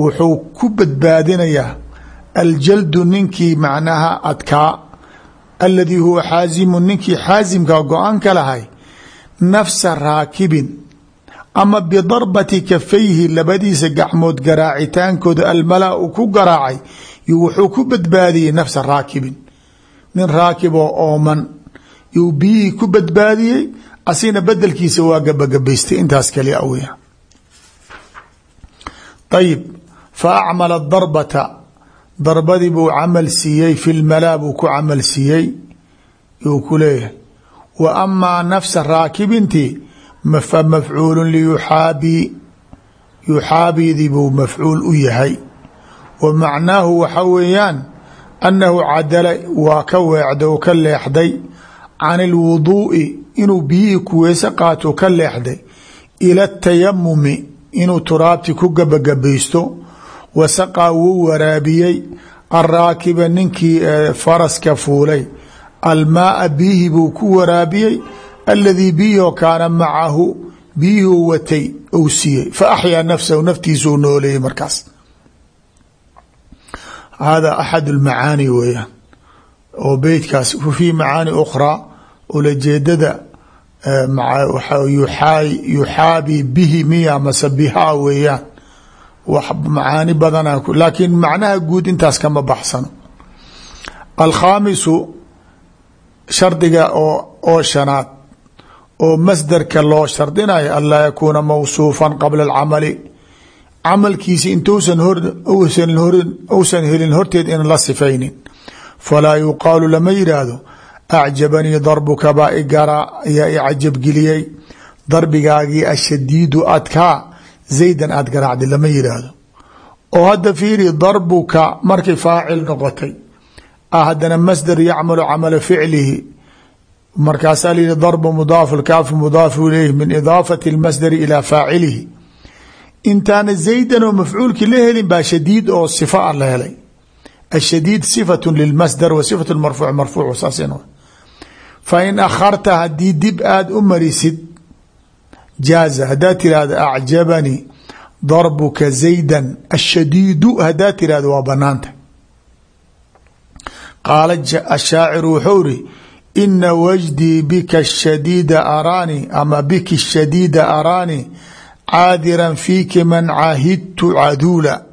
wuxuu ku badbaadinayaa aljaldu ninkii macnaha adkaa aladii huwa xaasimu ninkii xaasimka go'aan ka lahay nafsa raakibin ama bidarbati kafayhi labadiisa gacmood garaacitaankooda almalaa uu ku garaacay wuxuu ku badbaadiyey nafsa raakibin. Nin raakib oo ooman yuu biyihii ku badbaadiyey asigna bedelkiisa waa gabagabaystay. Intaas kali a weya ayib fa acmala darbata darbadii buu camal siiyey fi lmalaa buu ku camal siiyey yuu ku leeyahay. Wa amaa nafsa raakibintii mafcuulu liyuxaabii yuxaabidii buu mafcuul u yahay. Wa macnaahu waxa weeyaan annahu cadala waa ka weecday oo ka leexday can ilwuduu'i inuu biyihii kuweyse qaato ka leexday ila tayamumi inuu turaabti ku gabagabaysto wasaqaa wuu waraabiyey alraakiba ninkii faraska fuulay almaaa biyihii buu ku waraabiyey aladii biyihoo kaana macahu biyihuu watay ou siiyey. Fa axyaa nafsahu naftiisuu nooleeyey markaas. Hada axad lmacaani weeyaan oo beytkaas fii macaani ukhraa ulajeedada yuxaabi bihi miya mase bihaa weeyaan. Wax macaani badana laakiin macnaha guud intaas kama baxsano. Alkhaamisu shardiga oo shanaad oo masdarka loo shardinayo anlaa yakuuna mawsuufan qabla alcamali. Camalkiisi intuusan uusan helin horteed in la sifaynin. Falaa yuqaalu lama yidhaahdo acjabanii darbuka baa igaraa ayaa i cajabgeliyey darbigaagii ashadiidu adkaa zaydan aad garaacday lama yidhaahdo oo hadda fiiri darbuka markay faacil noqotay haddana masdar yacmalu camala ficlihi markaasaa layihi darbu mudaafu lkaafu mudaafu ilayhi min idaafati اlmasdari ilaa faacilihi. Intaana zaydan oo mafcuulki la helin baa shadiid oo sifa a la helay. Ashadiid sifatu lilmasdar wa sifatu marfuuc marfuuc saasn fain akharta haddii dib aada u marisid jaaza haddaad acjabanii darbuka zaydan ashadiidu haddaad tirahdo waa banaanta. Qaala ashaaciru wuxuu iri ina wajdii bika shadiida araani ama biki shadiida araani caadiran fiiki man caahidtu caduula.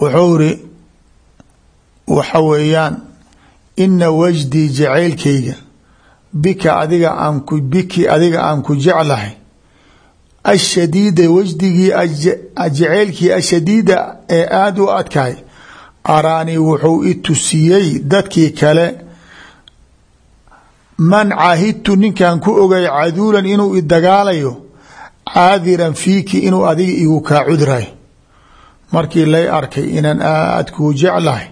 Wuxuu iri waxa weeyaan ina wajdii jacaylkayga bika adiga aan ku biki adiga aan ku jeclahay ashadiida wajdigii jacaylkii ashadiida ee aada u adkahay araanii wuxuu i tusiyey dadkii kale man caahidtu ninkan ku ogay caduulan inuu i dagaalayo caadiran fiiki inuu adiga igu kaa cudray markii lay arkay inaan aad kuu jeclahay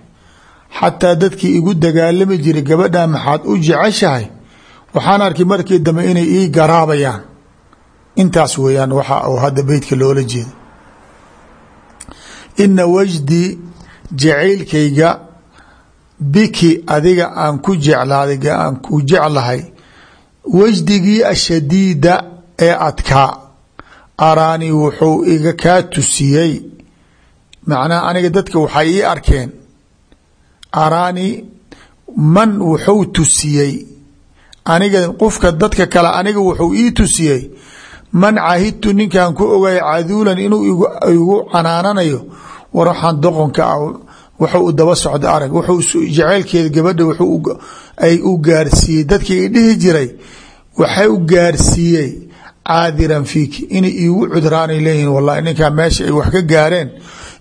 xataa dadkii igu dagaalami jiray gabadha maxaad u jeceshahay? Waxaan arkay markii dambe inay ii garaabayaan. Intaas weeyaan waxa uu hadda beytka loola jeeda ina wajdii jacaylkayga biki adiga aan ku jeclaaday aan ku jeclahay wejdigii ashadiida ee adkaa. Araani wuxuu iga kaa tusiyey. Macnaha aniga dadka waxay ii arkeen. Araani man wuxuu tusiyey. Aniga qofka dadka kale aniga wuxuu ii tusiyey. Man cahidtu ninkan ku ogay caduulan inuu igu canaananayo war waxaan doqonka ah wuxuu u daba socda arag. Wuxuu jaceylkeeda gabadha wuxuu ay u gaarsiiyey. Dadkii i dhihi jiray waxay u gaarsiiyey caadiran fiiki inay iigu cudraanay leeyihiin wallahi ninkan meesha ay wax ka gaareen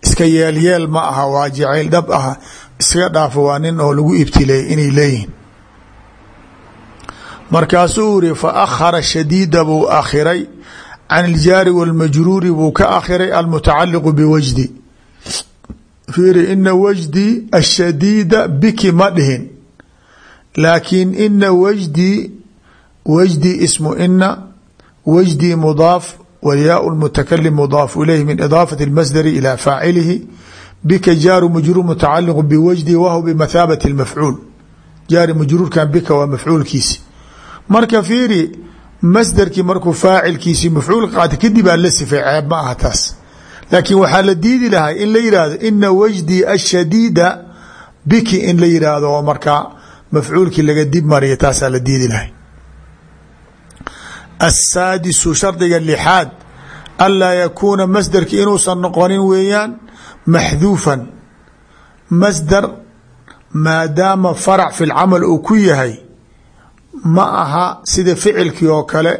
iska yeelyeel ma aha. Waa jacayl dhab aha iskaga dhaafo waa nin oo lagu ibtileeyay inay leeyihiin markaasuu iri fa akhara shadiida buu akhiray. Can iljaari walmajruuri buu ka akhiray almutacaliqu biwajdi fiiri ina wajdii ashadiida biki ma dhihin. Laakiin ina wajdii wajdii ismu ina wajdii mudaaf walyaau lmutakalim mudaaf ilayh min idaafati اlmasdari ilaa faacilihi bika jaaru majruur mutacaliqu biwajdii wahu bimathaabati اlmafcuul jaari majruurkan bika waa mafcuulkiisi. Marka fiiri masdarkii markuu faacilkiisi mafcuul qaata kadib aa la sifay ceeb ma aha taas laakiin waxaa la diidi lahay in la yihahdo ina wajdii ashadiida biki in la yidhaahdo oo markaa mafcuulkii laga dib mariya taasaa la diidi lahay asaadisu shardiga lixaad anlaa yakuuna masdarki inuusan noqonin weeyaan maxduufan. Masdar maadaama farac fi lcamal uu ku yahay ma aha sida ficilkii oo kale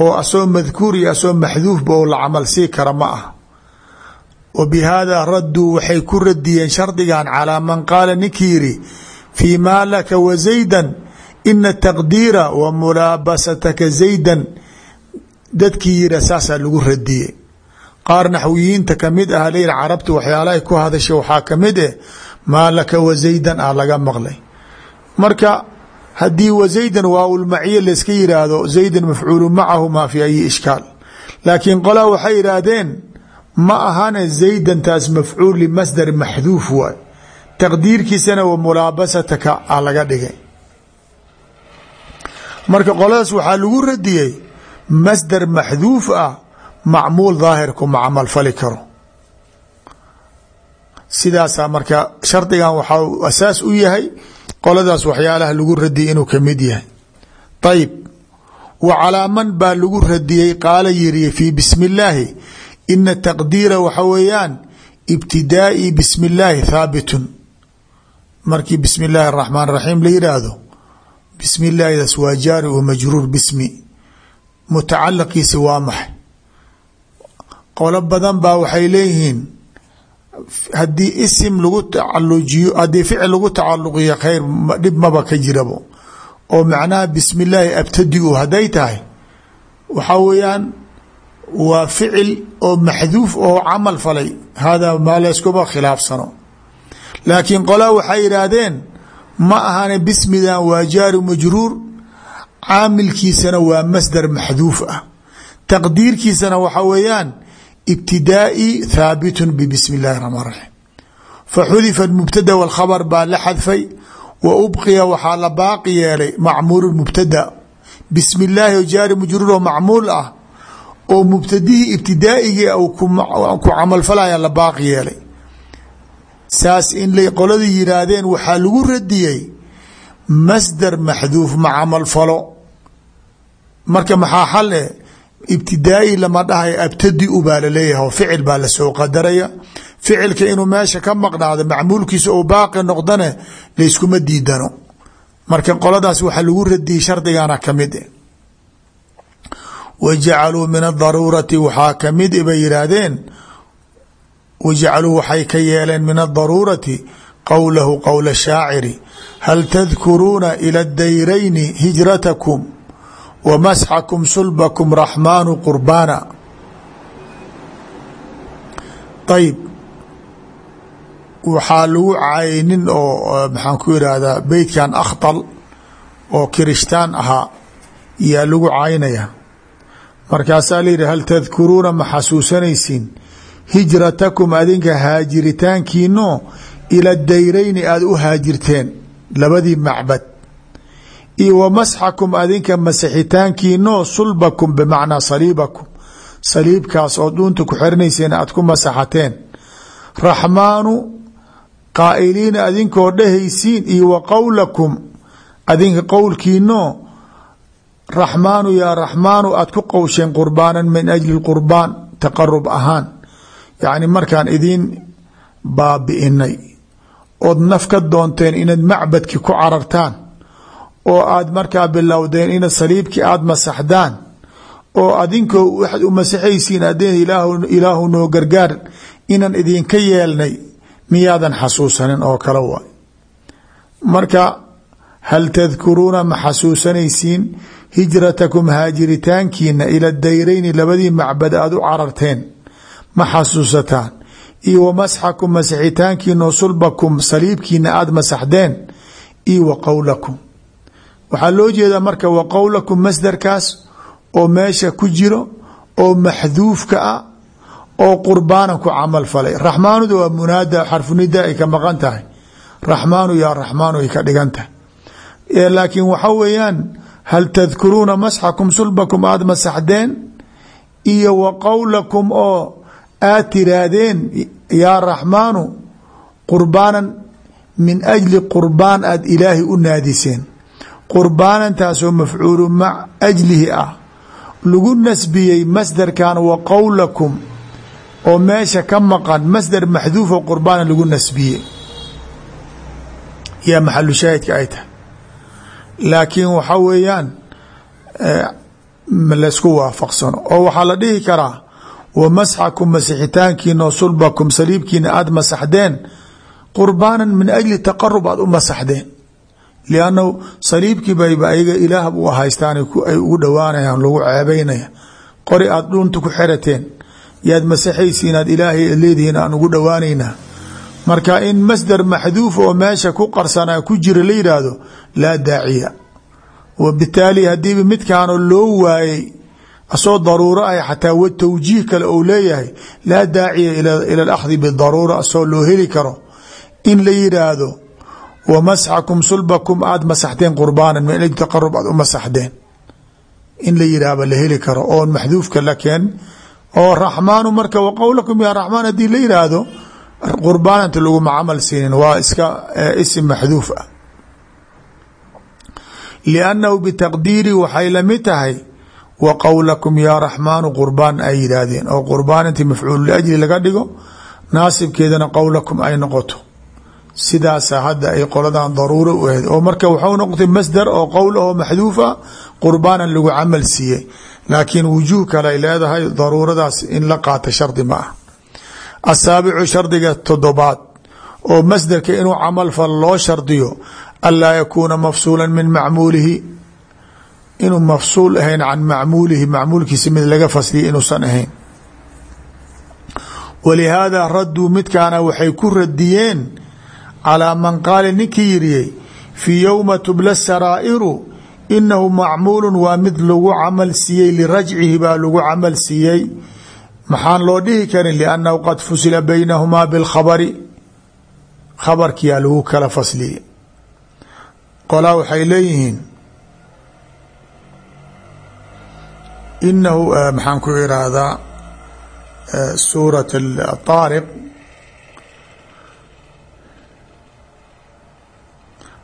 oo asoo madkuur iyo asoo maxduufba la kara ma aha wa bi haadaa radduu waxay ku radiyeen shardigan calaa man qaala ninkii yidhi fii maa laka wa zaydan ina taqdiira wa mulaabasataka zaydan dadkii yira saasaa lagu radiyey. Qaar naxwiyiinta ka mid ah layidhi carabta waxyaalahay ku hadasha waxaa ka mid eh maa laka wa zaydan ah laga maqlay. Marka haddii wa zaydan waawlmaciye layska yidhaahdo ma ahane zaydan taas mafcuul limasdar maxduuf waay. Taqdiirkiisana wa mulaabasataka a laga dhigay. Marka qoladaas waxaa lagu radiyey masdar maxduuf ah macmuul daahirku ma camal fali karo. Sidaasaa marka shardigan waxaa asaas u yahay qoladaas waxyaalaha lagu radiyay inuu ka mid yahay. Ayib wa calaa man baa lagu radiyey qaala yiri fii bismi illaahi ina taqdiira waxa weeyaan ibtidaai bismi illaahi thaabitun markii bismi illaahi araxmaan raxiim la yidhaahdo bismi illaahidaas waa jaari wa majruur bismi mutacalaqiisi waa maxay qolo badan baa waxay leeyihiin haddii isim lagu tacalujiyo haddii ficil lagu tacaluqiyo khayr dhib maba ka jirabo oo macnaha bismi illaahi abtadi-u hadday tahay waxaa weeyaan waa ficil oo maxduuf oo camal falay. Hada maa layskuma khilaafsano. Laakiin qolaa waxay yidhaahdeen ma ahane bismidan waa jaari majruur caamilkiisana waa masdar maxduuf ah. Taqdiirkiisana waxa weeyaan ibtidaai thaabitun bibismi اllahi raxmaan raxiim faxudifa mubtada wاlkhabr baa la xadfay wa ubqiya waxaa la baaqi yeelay macmuulu mubtada. Bismi illaahi oo jaari majruur oo ah oo mubtadihii ibtidaa'igii ku camalfalaya la baaqi yeelay. Saas in lay qoladii yidhaahdeen waxaa lagu radiyey masdar maxduuf ma camal falo. Marka maxaa xal eh? Ibtidaai lama dhahayo abtadi-u baa la leeyahay oo ficil baa la soo qadaraya. Ficilka inuu meesha ka maqnaado macmuulkiisa oo baaqi noqdane layskuma diidano. Marka qoladaas waxaa lagu radiyey shardigana ka mid eh wajacaluu min adaruurati waxaa ka mid bay yidhaahdeen wajacaluu waxay ka yeeleen min adaruurati qowlahu qowla shaaciri hal tadkuruuna ila dayrayni hijratakum wa masxakum sulbakum raxmaanu qurbaana. Ayib waxaa lagu caayay nin oo maxaan ku irahdaa beytkan akhtal oo kirishtaan ahaa yaa lagu caynaya markaasaa la yidhi hal tadkuruuna ma xasuusanaysiin? Hijratakum adinka haajiritaankiino ila dayrayni aada u haajirteen labadii macbad. Iyo wa masxakum adinka masixitaankiinoo sulbakum bimacnaa saliibakum. Saliibkaas oo dhuunta ku xirinayseen aada ku masaxateen. Raxmaanu qaa'iliina adinkoo dhehaysiin iyo wa qowlakum adinka qowlkiinoo raxmaanu yaa raxmaanu aada ku qowsheen qurbaanan min ajli qurbaan taqarub ahaan. Yacni markaan idiin baabi'inay. Ood naf ka doonteen inaad macbadki ku carartaan. Oo aad markaa bilowdeen inaad saliibkii aada masaxdaan. Oo adinkoo waxaad u masaxaysiin adeen ilaahu noo gargaar inaan idinka yeelnay miyaadan xasuusanin oo kale waay. Marka hal tadkuruuna ma xasuusanaysiin hijratakum haajiritaankiina ila dayrayni labadii macbad aada u cararteen ma xasuusataan. Iyo wa masxakum masixitaankiinao sulbakum saliibkiina aada masaxdeen. Iyo wa qowlakum waxaa loo jeedaa marka wa qowlakum masdarkaas oo meesha ku jiro oo maxduufka ah oo qurbaanan ku camal falay. Raxmaanuda waa munaada xarfunida ay ka maqan tahay. Raxmaanu yaa raxmaanu ay ka dhigan tahay. Laakiin waxa weeyaan hal tadkuruuna masxakum sulbakum aada masaxdeen iyo wa qowlakum oo aad tiraahdeen yaa raxmaanu qurbaanan min ajli qurbaan aada ilaahay u naadiseen qurbaanantaasoo mafcuulu mac ajlihi ah lagu nasbiyey masdarkan wa qowlakum oo meesha ka maqan masdar maxduufo qurbaana lagu nasbiyey yaa maxalu shaahidka ay tahay laakiin waxa weeyaan laysku waafaqsano oo waxaa la dhihi karaa wa masxakum masixitaankiinao sulbakum saliibkiina aada masaxdeen qurbaanan min ajli taqarub aada u masaxdeen liannahu saliibkii bayba ayaga ilaah u haystaan ay ugu dhowaanayaan lagu ceebeynaya qori aada dhunta ku xerateen yaad masaxaysiin aad ilaahay leedihiin aan ugu dhowaanaynaa marka in masdar maxduuf oo meesha ku qarsanaa ku jira la yidhaahdo laa daaciya. Wa bitaali hadiiba midkaanoo loo waayey asoo daruuro ah xataa w tawjiih kale ou leeyahay laa daaciya ila alakhdi bidaruura asoo loo heli karo. In la yidhaahdo wa masxakum sulbakum aada masaxdeen qurbaanan min ajli taqarub aad masaxdeen in la yidhaahba la heli karo oon maxduufka la oo raxmaanu marka wa qowlakum yaa raxmaan haddii la yidhaahdo qurbaananta laguma camal siinin waa iska isim maxduuf ah. Liannahu bitaqdiiri waxay la mid tahay wa qowlakum yaa raxmaanu qurbaan ay yidhaahdeen oo qurbaan intii mafcuul laga dhigo naasibkeedana qowlakum ay noqoto. Sidaasa hadda ay qoladan daruuro u ahayd. Oo marka waxau noqotay masdar oo qowl ahoo maxduuf ah lagu camal siiyey. Laakiin wujuuh kale ay leedahay daruuradaas in la qaata shardi ma ah asaabicu shardiga todobaad oo masderka inuu camal fal loo shardiyo anlaa yakuuna mafsuula min macmuulihi. Inuu mafsuul ahayn can macmuulihi macmuulkiisa mid laga fasliya inuusan ahayn. Walihaada raduu midkaana waxay ku radiyeen calaa man qaala ninkii yiriyey fii yowma tubla saraa'iru inahu macmuulu waa mid lagu camal siiyey lirajcihi baa lagu camal siiyey maxaan loo dhihi karin liannahu qad fusila baynahumaa bilkhabari khabarkiyaa lagu kala fasliyey qolaa waxay leeyihiin inahu maxaan ku iraahdaa suurat aariq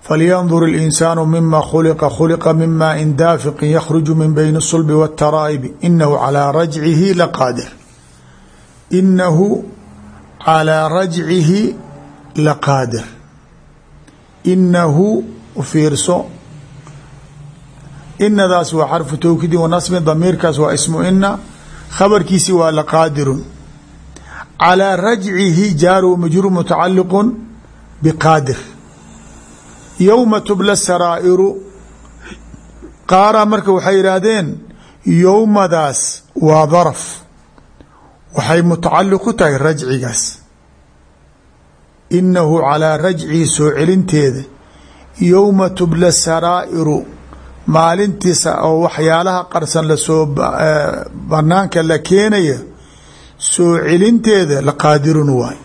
falyandur اlinsaanu mima khuliqa khuliqa min maain daafiqin yakhruju min bayni الsulbi wاtaraa'ibi inahu calىa rajcihi laqaadir inahu calىa rajcihi laqaadir inahu fiirso inadaas waa xarfu towkidi wa nasbin damiirkaas waa ismu ina khabarkiisi waa laqaadirun calىa rajcihi jaaru majruur mutacaliqu biqaadir yowma tubla saraa'iru qaaraa marka waxay yidhaahdeen yowmadaas waa daraf waxay mutacaliq ku tahay rajcigaas. Inahu calaa rajcihi soo celinteeda yowma tubla saraa'iru maalintiisa oo waxyaalaha qarsan la soo banaanka la keenaya soo celinteeda laqaadirun waay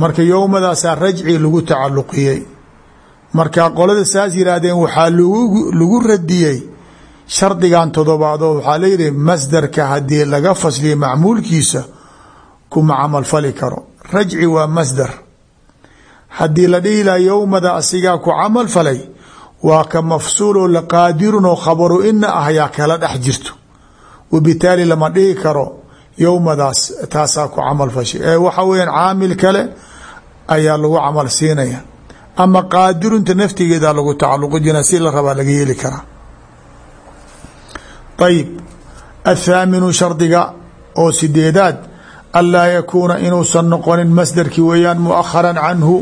marka yowmadaasaa rajci lagu tacaluqiyey marka qolada saas yihaahdeen waxaa lagu radiyey shardigan todobaadoo waxaa layihi masdarka haddii laga fasliya macmuulkiisa kuma camal fali karo. Rajci waa masdar. Haddii la dhihi laha yowmada ku camal falay waa ka mafsuuloo laqaadirun oo khabaru ina ah kala dhex jirto. Wabitaali lama dhihi karo yowmadaas taasaa ku camal fashay. Ee waxa weyaan caamil kale ayaa lagu camal siinaya ama qaadirunta naftigeeda lagu tacaluqi jira si la rabaa laga yeeli karaa ayib athaaminu shardiga oo sideedaad anlaa yakuuna inuusan noqonin masdarki weeyaan muaharan canhu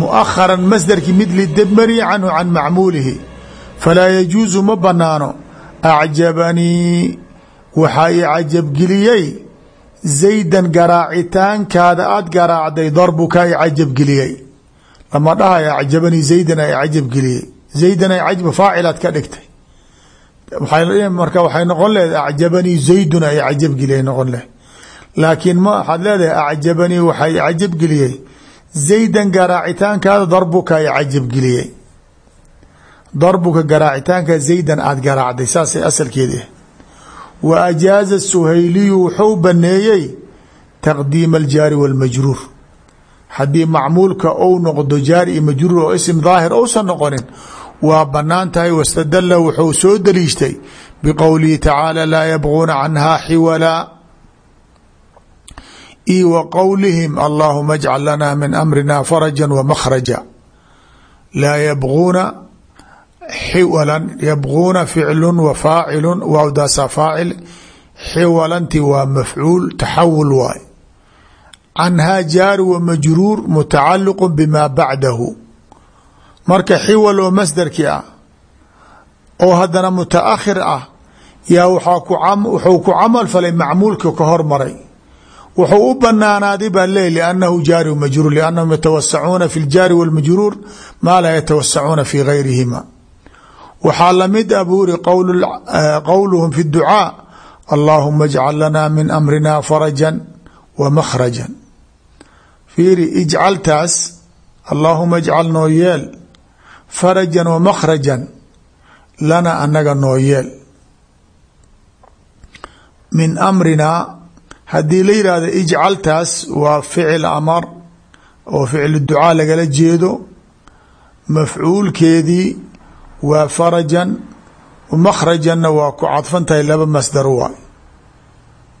muaharan masdarki mid lidabmari canhu can macmuulihi falaa yajuusu ma banaano acjabanii waxaa i cajabgeliyey zaydan garaacitaankaada aada garaacday darbuka i cajabgeliyey lama dhahay acjabanii zaydan ay cajabgeliyey zaydan ay cajba faacilaad ka dhigtay marka waxay noqon leedahay acjabanii zaydun ay cajabgeliyey noqon leh laakiin ma waxaad leedahay acjabanii waxaa i cajabgeliyey zaydan garaacitaankaada darbuka i cajabgeliyey darbuka garaacitaanka zaydan aada garaacday saasay asalkeedi ah wa ajaaza suhayliyu wuxuu baneeyey taqdiima aljaari walmajruur haddii macmuulka ou noqdo jaari iyo oo isim daahir ousan noqonin waa bannaan tahay wastadala wuxuu soo daliishtay biqowlihi tacaala laa yabguuna canhaa xiwalaa i wa qowlihim allaahuma ajcal lanaa min amrina faraja wa makhraja. Laa yabguuna xiwalan yabguuna ficlu wa faacilu waawdaasaa faacil. Xiwalanti waa mafcuul taxawul waay. Canhaa jaari wa majruur mutacaliqu bima bacdahu marka xiwal oo masdarkii ah oo haddana mutaakhir ah yaa wuxuu ku camal falay macmuulka ka hormaray. Wuxuu u banaanaaday baa leey liannahu jaari majruur liannahum yatawasacuuna fi ljaari walmajruur maa laa yatawasacuuna fi gayrihima waxaa la mid a buu iri qowluhum fi ducaa allaahuma ajcal lanaa min amrina farajan wa makhrajan. Fiiri ijcaltaas allaahuma ajcal noo yeel farajan wa makhrajan lana anaga noo yeel min amrinaa haddii la yidhaahdo ijcaltaas waa ficil amar oo ficil ducaa lagala jeedo mafcuulkeedii waa farajan makhrajanna waa ku cadfan tahay laba masdar waay.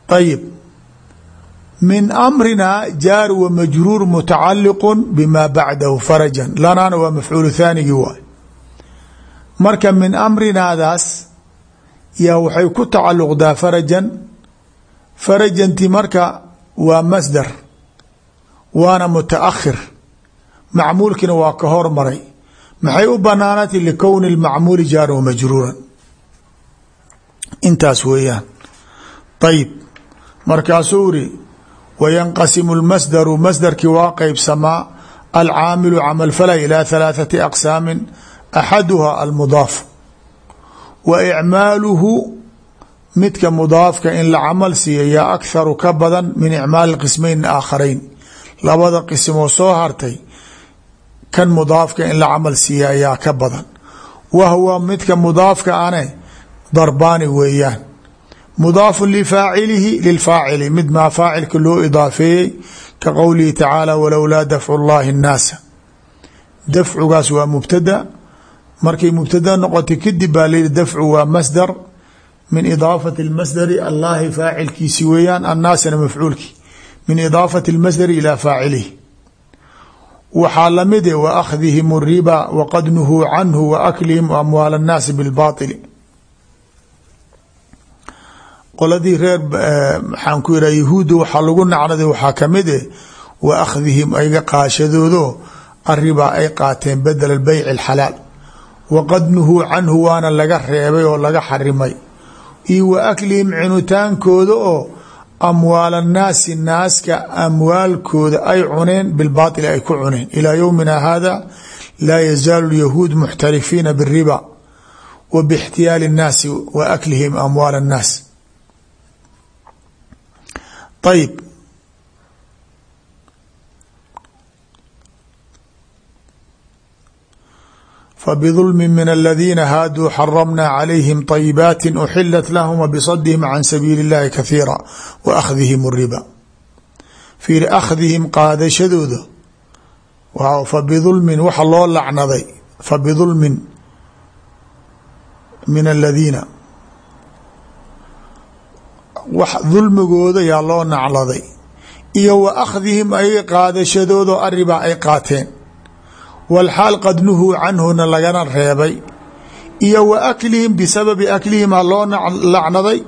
Ayib min amrinaa jaar wa majruur mutacaliqu bima bacdahu farajan. Lanaana waa mafcuulu thaanigii waay. Marka min amrinaadaas yaa waxay ku tacaluqdaa farajan. Farajanti marka waa masdar waana mutaakhir. Macmuulkiina waa ka hormaray. Maxay u banaanatay likowni اlmacmuuli jaara wamajruuran intaas weeyaan. Ayib markaasuu iri wayanqasimu اlmasdaru masdarkii waa qeybsamaa alcaamilu camal falay ilaa halaaثati aqsaamin axaduha almudaaf wa icmaaluhu midka mudaafka in la camal siiya yaa akharu ka badan min icmaali qismayn aakharayn labada qismoo soo hartay kan mudaafka in la camal siiya ayaa ka badan wa huwa midka mudaafka ane darbaani weeyaan mudaafu lifaacilihi lilfaacili mid maa faacilka loo idaafeeyey ka qowlihi tacaala walowlaa dafcu llahi nnaasa dafcugaas waa mubtada markay mubtada noqotay kadib baa layihi dafcu waa masdar min idaafati اlmasdari allahi faacilkiisi weeyaan annaasina mafcuulki min idaafati اlmasdari ilaa faacilihi waxaa lamid wa akhdihim الriba waqad nuhuu canhu wa aklihim amwaal الnaasi biاlbaطili qoladii reer maxaan ku yidhah yahuudda waxaa lagu nacnaday waxaa ka mid eh wa akhdihim ayga qaashadoodo aribaa ay qaateen bedela beyc اxalaal waqad nuhuu canhu waana laga reebay oo laga xarimay. Iyo wa aklihim cunitaankooda oo amwaal annaasi naaska amwaalkooda ay cuneen bilbaaili ay ku cuneen. Ilaa yowmina hada laa yazaalu lyahuud muxtarifiina biriba wa bixtiyaali اnnaasi wa aklihim amwaal annaas ayb fbظulmi min aladiina haaduu xaramna calayhim طayibaati uxilat lahuma bsadihim can sabiili اllahi kahiira wa akhdihim riba fiiri akhdihim qaadashadooda fabidulmin waxa loo lacnaday fabidulmin min aladiina wax dulmigooda yaa loo nacladay iyo wa akhdihim ay qaadashadooda aribaa ay qaateen. Walxaal qad nuhuu canhuna lagana reebay iyo wa aklihim bisababi aklihima loo lacnaday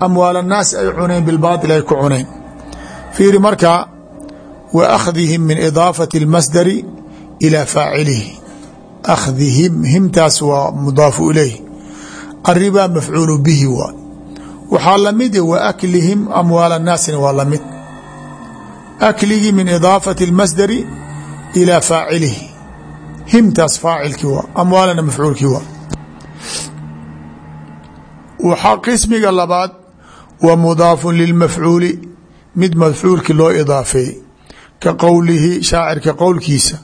amwaal annaas ay cuneen bilbaatil ay ku cuneen. Fiiri markaa wa akhdihim min idaafati اlmasdari ilaa faacilihi. Akhdihim himtaas waa mudaafu ilayh aribaa mafcuulu bihi waay waxaa lamid wa aklihim amwaal annaasina waa lamid akligii min idaafati اlmasdari ilaa faacilihi himtaas faacilkii waa amwaalana mafcuulkii waa waxaa qismiga labaad wa mudaafun lilmafcuuli mid mafcuulkii loo idaafeeyey ka qowlihi shaacirka qowlkiisa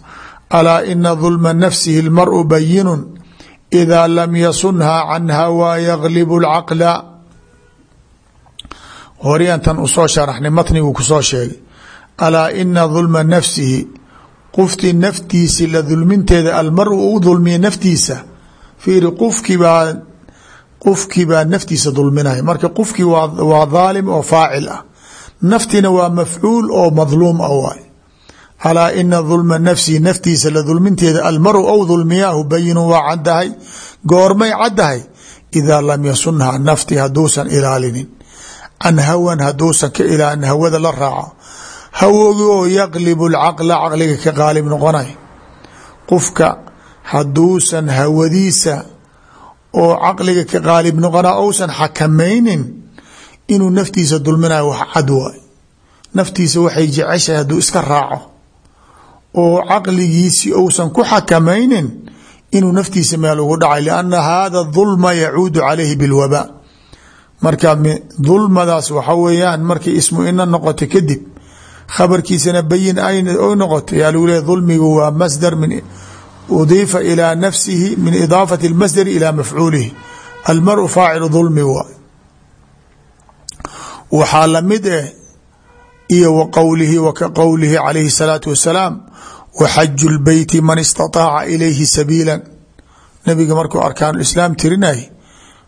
alaa ina dulma nafsihi اlmaru bayinu إida lam yasunha can hawaa yaglibu اlcaqla horyantan u soo sharaxnay matnigu ku soo sheegay. Alaa ina dulma nafsihi qoftii naftiisi la dulminteeda almaru u dulmiya naftiisa fiiri qofkibaa qofkibaa naftiisa dulminaya marka qofkii waa dhaalim oo faacil ah. Naftina waa mafcuul oo madluum ah waay. Alaa ina dulma nafsihi naftiisa la dulminteeda almaru ou dulmiyaahu bayinu waa caddahay goormay caddahay idaa lam yasunha nafti haduusan ilaalinin can hawan haduusan ka ilaalin hawada la raaco. Hawoogi oo yaqlibu lcaqla caqliga ka qaalib noqonay. Qofka haduusan hawadiisa oo caqliga ka qaalib noqona ousan xakamaynin inuu naftiisa dulminayo wax cad waay. Naftiisa waxay jeceshahay hadduu iska raaco. Oo caqligiisii ousan ku xakamaynin inuu naftiisa meel ugu dhacay. Lianna hada dulma yacuudu calayhi bilwabaa marka dulmadaas waxa weeyaan markay ismu ina noqoto kadib khabarkiisana bayin oy noqoto yaa lagu leeya dulmigu waa masdar min udiifa ilaa nafsihi min idaafati اlmasdari ilaa mafcuulihi almaru faacilu dulmi waay waxaa lamid eh iyo wa qowlihi wa ka qowlihi calayhi الsalaatu wasalaam waxaju lbeyti man istaطaaca ilayhi sabiila nabiga markuu arkaan islaam tirinay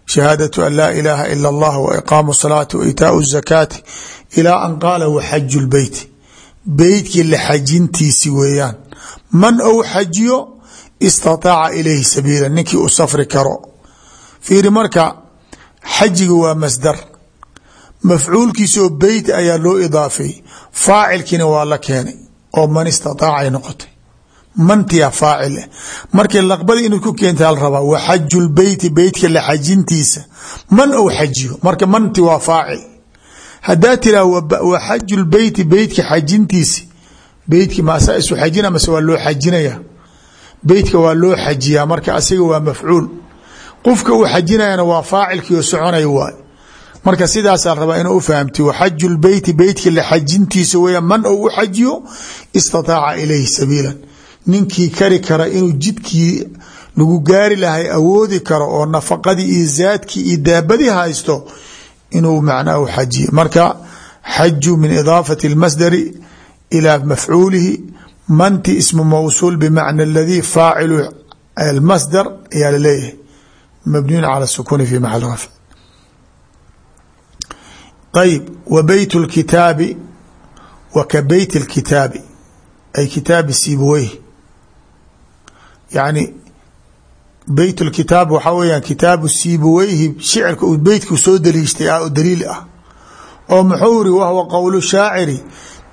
shahaadatu an laa ilaaha ila اllah wa iqaamu الsalaati wa itaau الzakaati ilaa an qaala waxaju lbeyti beytkii la xajintiisi weeyaan man ou xajiyo istaطaaca ilayhi sabiila ninkii u safri karo fiiri marka xajiga waa masdar mafcuulkiisoo beyt ayaa loo idaafeeyey faacilkiina waa la keenay oo man istaطaacay noqotay mantiya faacil markii laqbada inaad ku keenta la rabaa waxaju lbeyti beytka la xajintiisa. Man ou xajiyo? Marka manti waa faacil. Hadaa tiraa waxaju lbeyti beytka xajintiisi. Beytki maasaa isu xajina mase waa loo xajinaya? Beytka waa loo xajiyaa marka asiga waa mafcuul. Qofka uu xajinayana waa faacilkii oo soconay waay. Marka sidaasaa rabaa inuu ufahamti waxaju lbeyti beytka la xajintiisa weya man ou u xajiyo istataaca ilayhi sabiila ninkii kari kara inuu jidkii lagu gaari lahay awoodi karo oo nafaqadii iyo zaadkii iyo daabadii haysto inuu macnaha xajiye marka xaju min idaafati اlmasdari ilى mafcuulihi manti ismu mawsuul bmacna اladii faacilu اlmasdar ayaa laleeyahay mabniyun calى الsukuni fi maxal rafc ayb wa beyt اlkitaabi wa ka beyt اlkitaabi ay kitaabi siibaweyh yani beyt اlkitaab waxaa weyaan kitaabu siibaweyhi shicirka uu beytku soo daliishtay ah daliil ah. Oo muxuu iri wahwa qowl shaaciri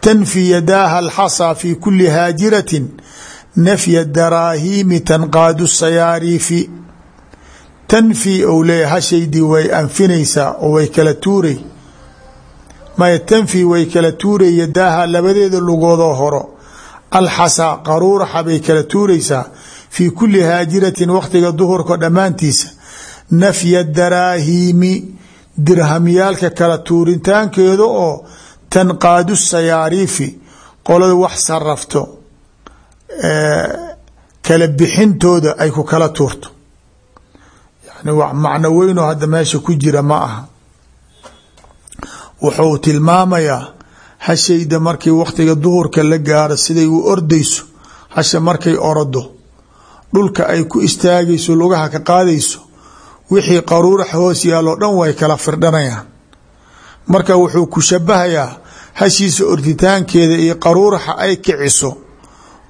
tanfi yadaaha alxasaa fi kuli haajiratin nafya daraahiimi tanqaadu sayaariifi. Tanfi ou leeya way anfinaysaa way kala tuuray. Maya tanfi way kala tuuray yadaaha labadeeda lugoodoo horo. Alxasaa qaruuraxa bay kala tuuraysaa fii kuli haajiratin wakhtiga duhurka dhammaantiisa nafya daraahiimi dirhamyaalka kala tuuritaankeeda oo tanqaadu sayaariifi qolada wax sarafto kala bixintooda ay ku kala tuurto. Yani macno weynoo hadda meesha ku jira ma aha. Wuxuu tilmaamayaa hashayda markii wakhtiga duhurka la gaaro siday u ordayso hasha markay orodo dhulka ay ku istaagayso lugaha ka qaadayso wixii qaruurax hoos yaaloo dhan way kala firdhanayaan. Marka wuxuu ku shabahayaa hashiisa orditaankeeda iyo qaruuraxa ay kiciso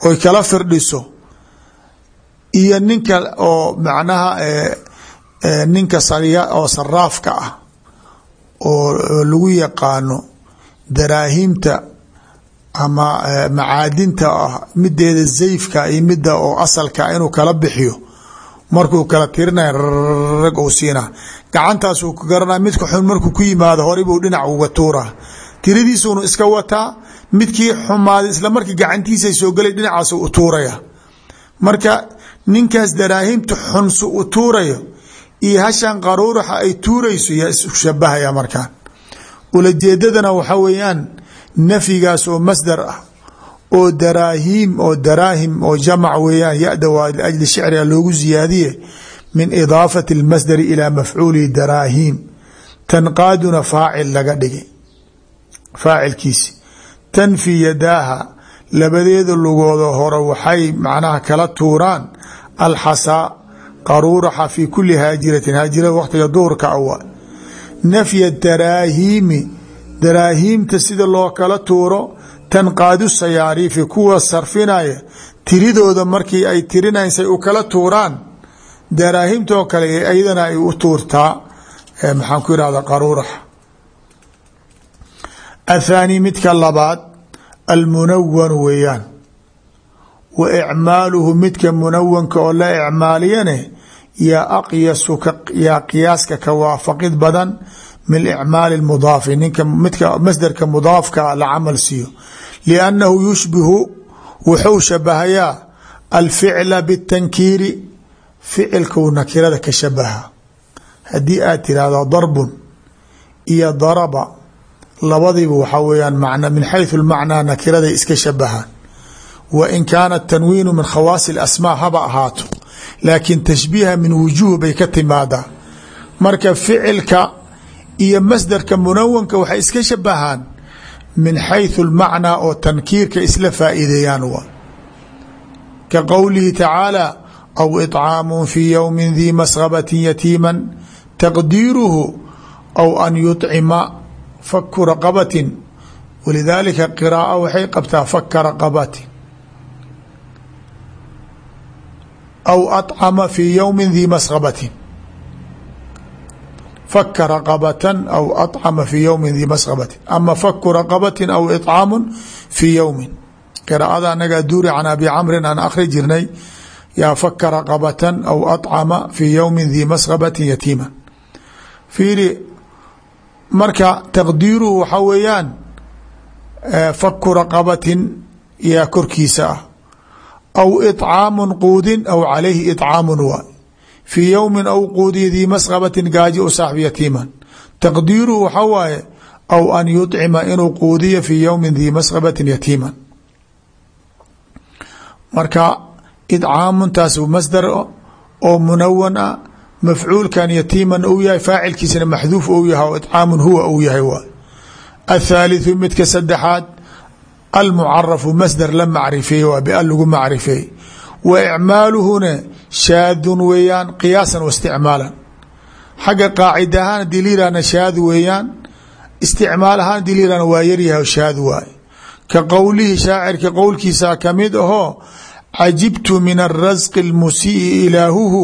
oy kala firdhiso iyo ninka oo macnaha ninka oo saraafka ah oo lagu yaqaano daraahimta ama macaadinta ah zayfka iyo midda oo asalka inuu kala bixiyo. Markuu kala tirinaya rag u siinaa gacantaasuu ka garanaya midka xun markuu ku yimaado horeybuu dhinac uga tuuraa tiradiisuunu iska wataa midkii xumaaday isla gacantiisa soo gelay dhinacaas u tuuraya marka ninkaas daraahimta xunsu u tuurayo iyo hashan qaruuraxa ay tuurayso yaa isu shabahaya markaan ulajeedadana waxa weeyaan nafyigaas oo masdar ah oo daraahiim oo daraahim oo jamac weeyaan yada waa liajli shicriga loogu ziyaadiye min idaafati اlmasdari ilaa mafcuulihi daraahiim. Tanqaaduna faacil laga dhigay. Faacilkiisi. Tanfi yadaaha labadeeda lugooda hore waxay macnaha kala tuuraan alxasaa qaruuraxa fi kuli haajiratin haajirada waqtiga duhurka awa nafya daraahiimi daraahiimta sida loo kala tuuro tanqaadu sayaariifi kuwa sarfinaya tiridooda markii ay tirinaysay u kala tuuraan daraahimtoo kale ayadana ay u tuurtaa maxaan ku irahda qaruuraxa athaani midka labaad almunawan weeyaan. Wa icmaaluhu midka munawanka oo la icmaaliyane yaa aqyasu yaa qiyaaska ka waafaqid badan min icmaali mudaafi ninka midka masderka mudaafka la camal siiyo. Liannahu yushbihu wuxuu shabahayaa alficla bitankiiri ficilkuu nakirada ka shabaha. Haddii aad tiraahdo darbun iyo daraba labadiiba waxaa weyaan man min xayثu lmacnaa nakiraday iska shabahaan wa in kaana tanwiinu min khawaasi اlasmaa haba ahaato. Laakiin tashbiiha min wujuuh bay ka timaadaa. Marka ficilka iyo masdarka munawanka waxay iska shabahaan min xayثu اlmacnaa oo tankiirka isla faa'iideeyaan wa ka qowlihi tacaalى aw iطcaamu fii ywmi dii masغabaةi yatiima taqdiiruhu aw an yuطcima faku raqabatin walidaalika qiraaa waxay qabtaa faka raqabatin aw acama fii ywmi dii masqabatin faka raqabatan aw acama fii yowmin di masqabati ama faku raqabatin aw icaamun fii yowmin qiraacada anagaa duuri can abi camrin aan akhri jirnay yaa faka raqabatan aw acama fii yowmin dii masqabatin yatiima fiiri marka taqdiiruhu waxaa weeyaan faku raqabatin yaa korkiisa ah. Aw icaamun quudin aw calayhi icaamun waa fii yowmi aw quudiya dii masqabatin gaaji u saaxbu yatiiman. Taqdiiruhu waxa waaye aw an yucima inuu quudiya fii yowmin dii masqabatin yatiiman. Marka idcaamuntaas masdar oo munawan ah mafcuulkan yatiiman uu yahay faacilkiisana maxduuf ou yahay oo idcaamun huwa uu yahay waa. Athaalitثu midka saddexaad almucarafu masdar la macrifeeye waa bial lagu macrifeeye wa icmaaluhuna shaadun weeyaan qiyaasan wa isticmaalan. Xagga qaacida ahaan haddii layihahna shaad weeyaan isticmaal ahaan haddii layihahna waa yaryahay shaad waay ka qowlihi shaacirka qowlkiisaa ka mid ahoo cajibtu min arasqi اlmusii'i ilaahuhu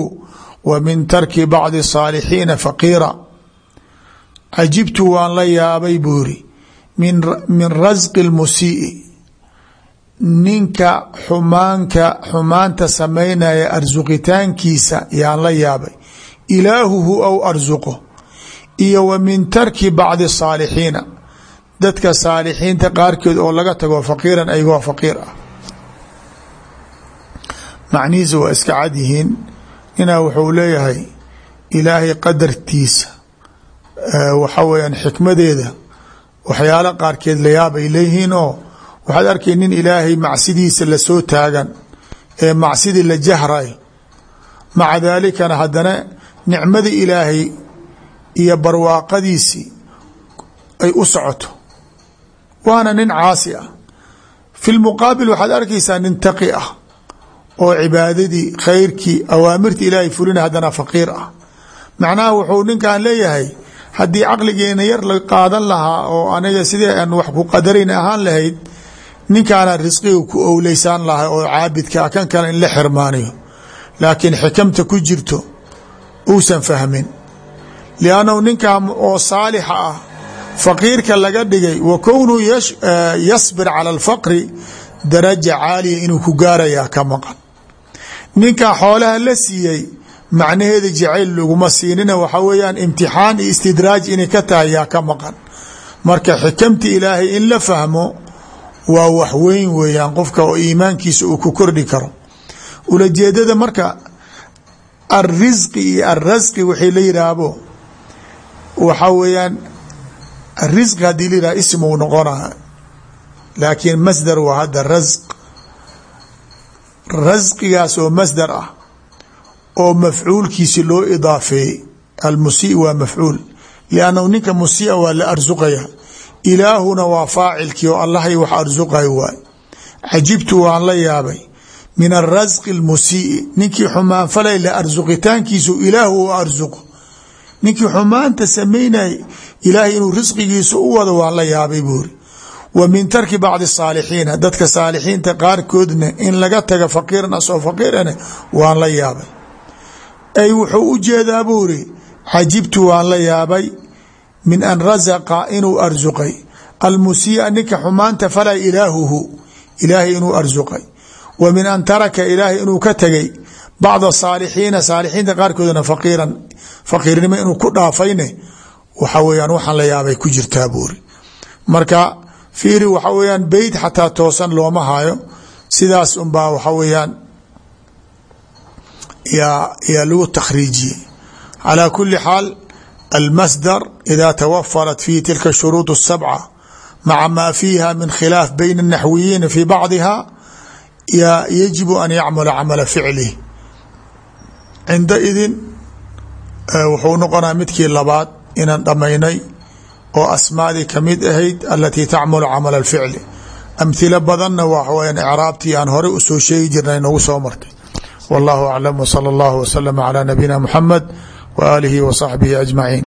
wa min tarki bacdi saalixiina faqiira. Cajibtu waan la yaabay buu yiri min rasqi lmusii'i ninka xumaanka xumaanta samaynaya arsuqitaankiisa yaan la yaabay. Ilaahuhu aw arsuqo iyo wa min tarki bacdi saalixiina. Dadka saalixiinta qaarkeed oo laga tago faqiiran ayagoo faqiir ah. Macnihiisa waa iska cad yihiin. Inaa wuxuu leeyahay ilaahay qadartiisa waxa weyaan xikmadeeda waxyaalo qaarkeed layaab ay leeyihiin oo waxaad arkay nin ilaahay macsidiisa la soo taagan ee macsidii la jahrayo maca daalikana haddana nicmadii ilaahay iyo barwaaqadiisii ay u socoto. Waana nin caasi ah. Fi lmuqaabil waxaad arkaysaa nin taqi ah oo cibaadadii khayrkii awaamirtii ilaahay fulina haddana faqiir ah. Macnaha wuxuu ninkan leeyahay haddii caqligeena yar la qaadan lahaa oo aniga sidee aan wax ku qadarayn ahaan lahayd ninkaana risqiga ku owleysaan lahay oo caabidkaa kan kale in la xirmaaniyo laakiin xikamta ku jirto uusan fahmin. Liannahu ninkan oo saalixa ah faqiirka laga dhigay wa kownuu yasbir cala alfaqri daraja caaliya inuu ku gaarayaa ka maqan. Ninkan xoolaha la siiyey macnaheeda jacayl laguma siinina waxa weeyaan imtixaan iyo istidraaj inay ka tahay yaa ka maqan. Marka xikamti ilaahay in la fahmo waa wax weyn weeyaan qofka oo iimaankiisa uu ku kordhi karo. Ulajeedada marka alrisqi iyo alrasqi waxay la yidhaahbo waxaa weeyaan risqi haddii la yidhah ismuu noqona laakiin masdar waa hadda rasq rasqigaas oo masdar ah oo mafcuulkiisi loo idaafeeyey. Almusii waa mafcuul. Liannahu ninka musia waa la arsuqaya ilaahuna waa faacilkii oo allahay wax arsuqay waay cajibtu waan la yaabay. Min arasqi almusii ninkii xumaan falay la arsuqitaankiisu ilaahu u arsuqo ninkii xumaanta samaynay ilaahay inuu risqigiisa u wado waan la yaabay buuri. Wa min tarki bacdi saalixiina. Dadka saalixiinta qaarkoodna in laga taga faqiiran asoo faqiirane waan la yaabay. Ay wuxuu u jeedaa buuri cajibtu waan la yaabay min an rasaqa inuu arsuqay almusii'a ninka xumaanta falay ilaahuhu ilaahay inuu arsuqay wa min an taraka ilaahay inuu ka tegay. Bacda saalixiina saalixiinta qaarkoodna faqiiran faqiirnimo inuu ku dhaafayne waxa weyaan waxaan la yaabay ku jirtaa buuri. Marka fiiri waxa weyaan beyt xataa toosan looma hayo sidaas unbaa waxa weyaan yaa yaa lagu takhriijiyey. Calaa kuli xaal almasdar ida tawafarat fi tilka shuruud الsabca maca ma fiiha min khilaaf bayn الnaxwiyiina fi bacdiha yajibu an yacmala camala ficlih cinda idin wuxuu noqonaa midkii labaad inaan dhammaynay oo asmaadii kamid ahayd alatii tacmalu camala اlficli amhilo badanna waxaweyan icraabtii aan horey usoo sheegi jirnay nagu soo martay wallahu aclam wsala اllahu wslama calى nabiyina muxamed wa aalihi wa saxbihi ajmaciin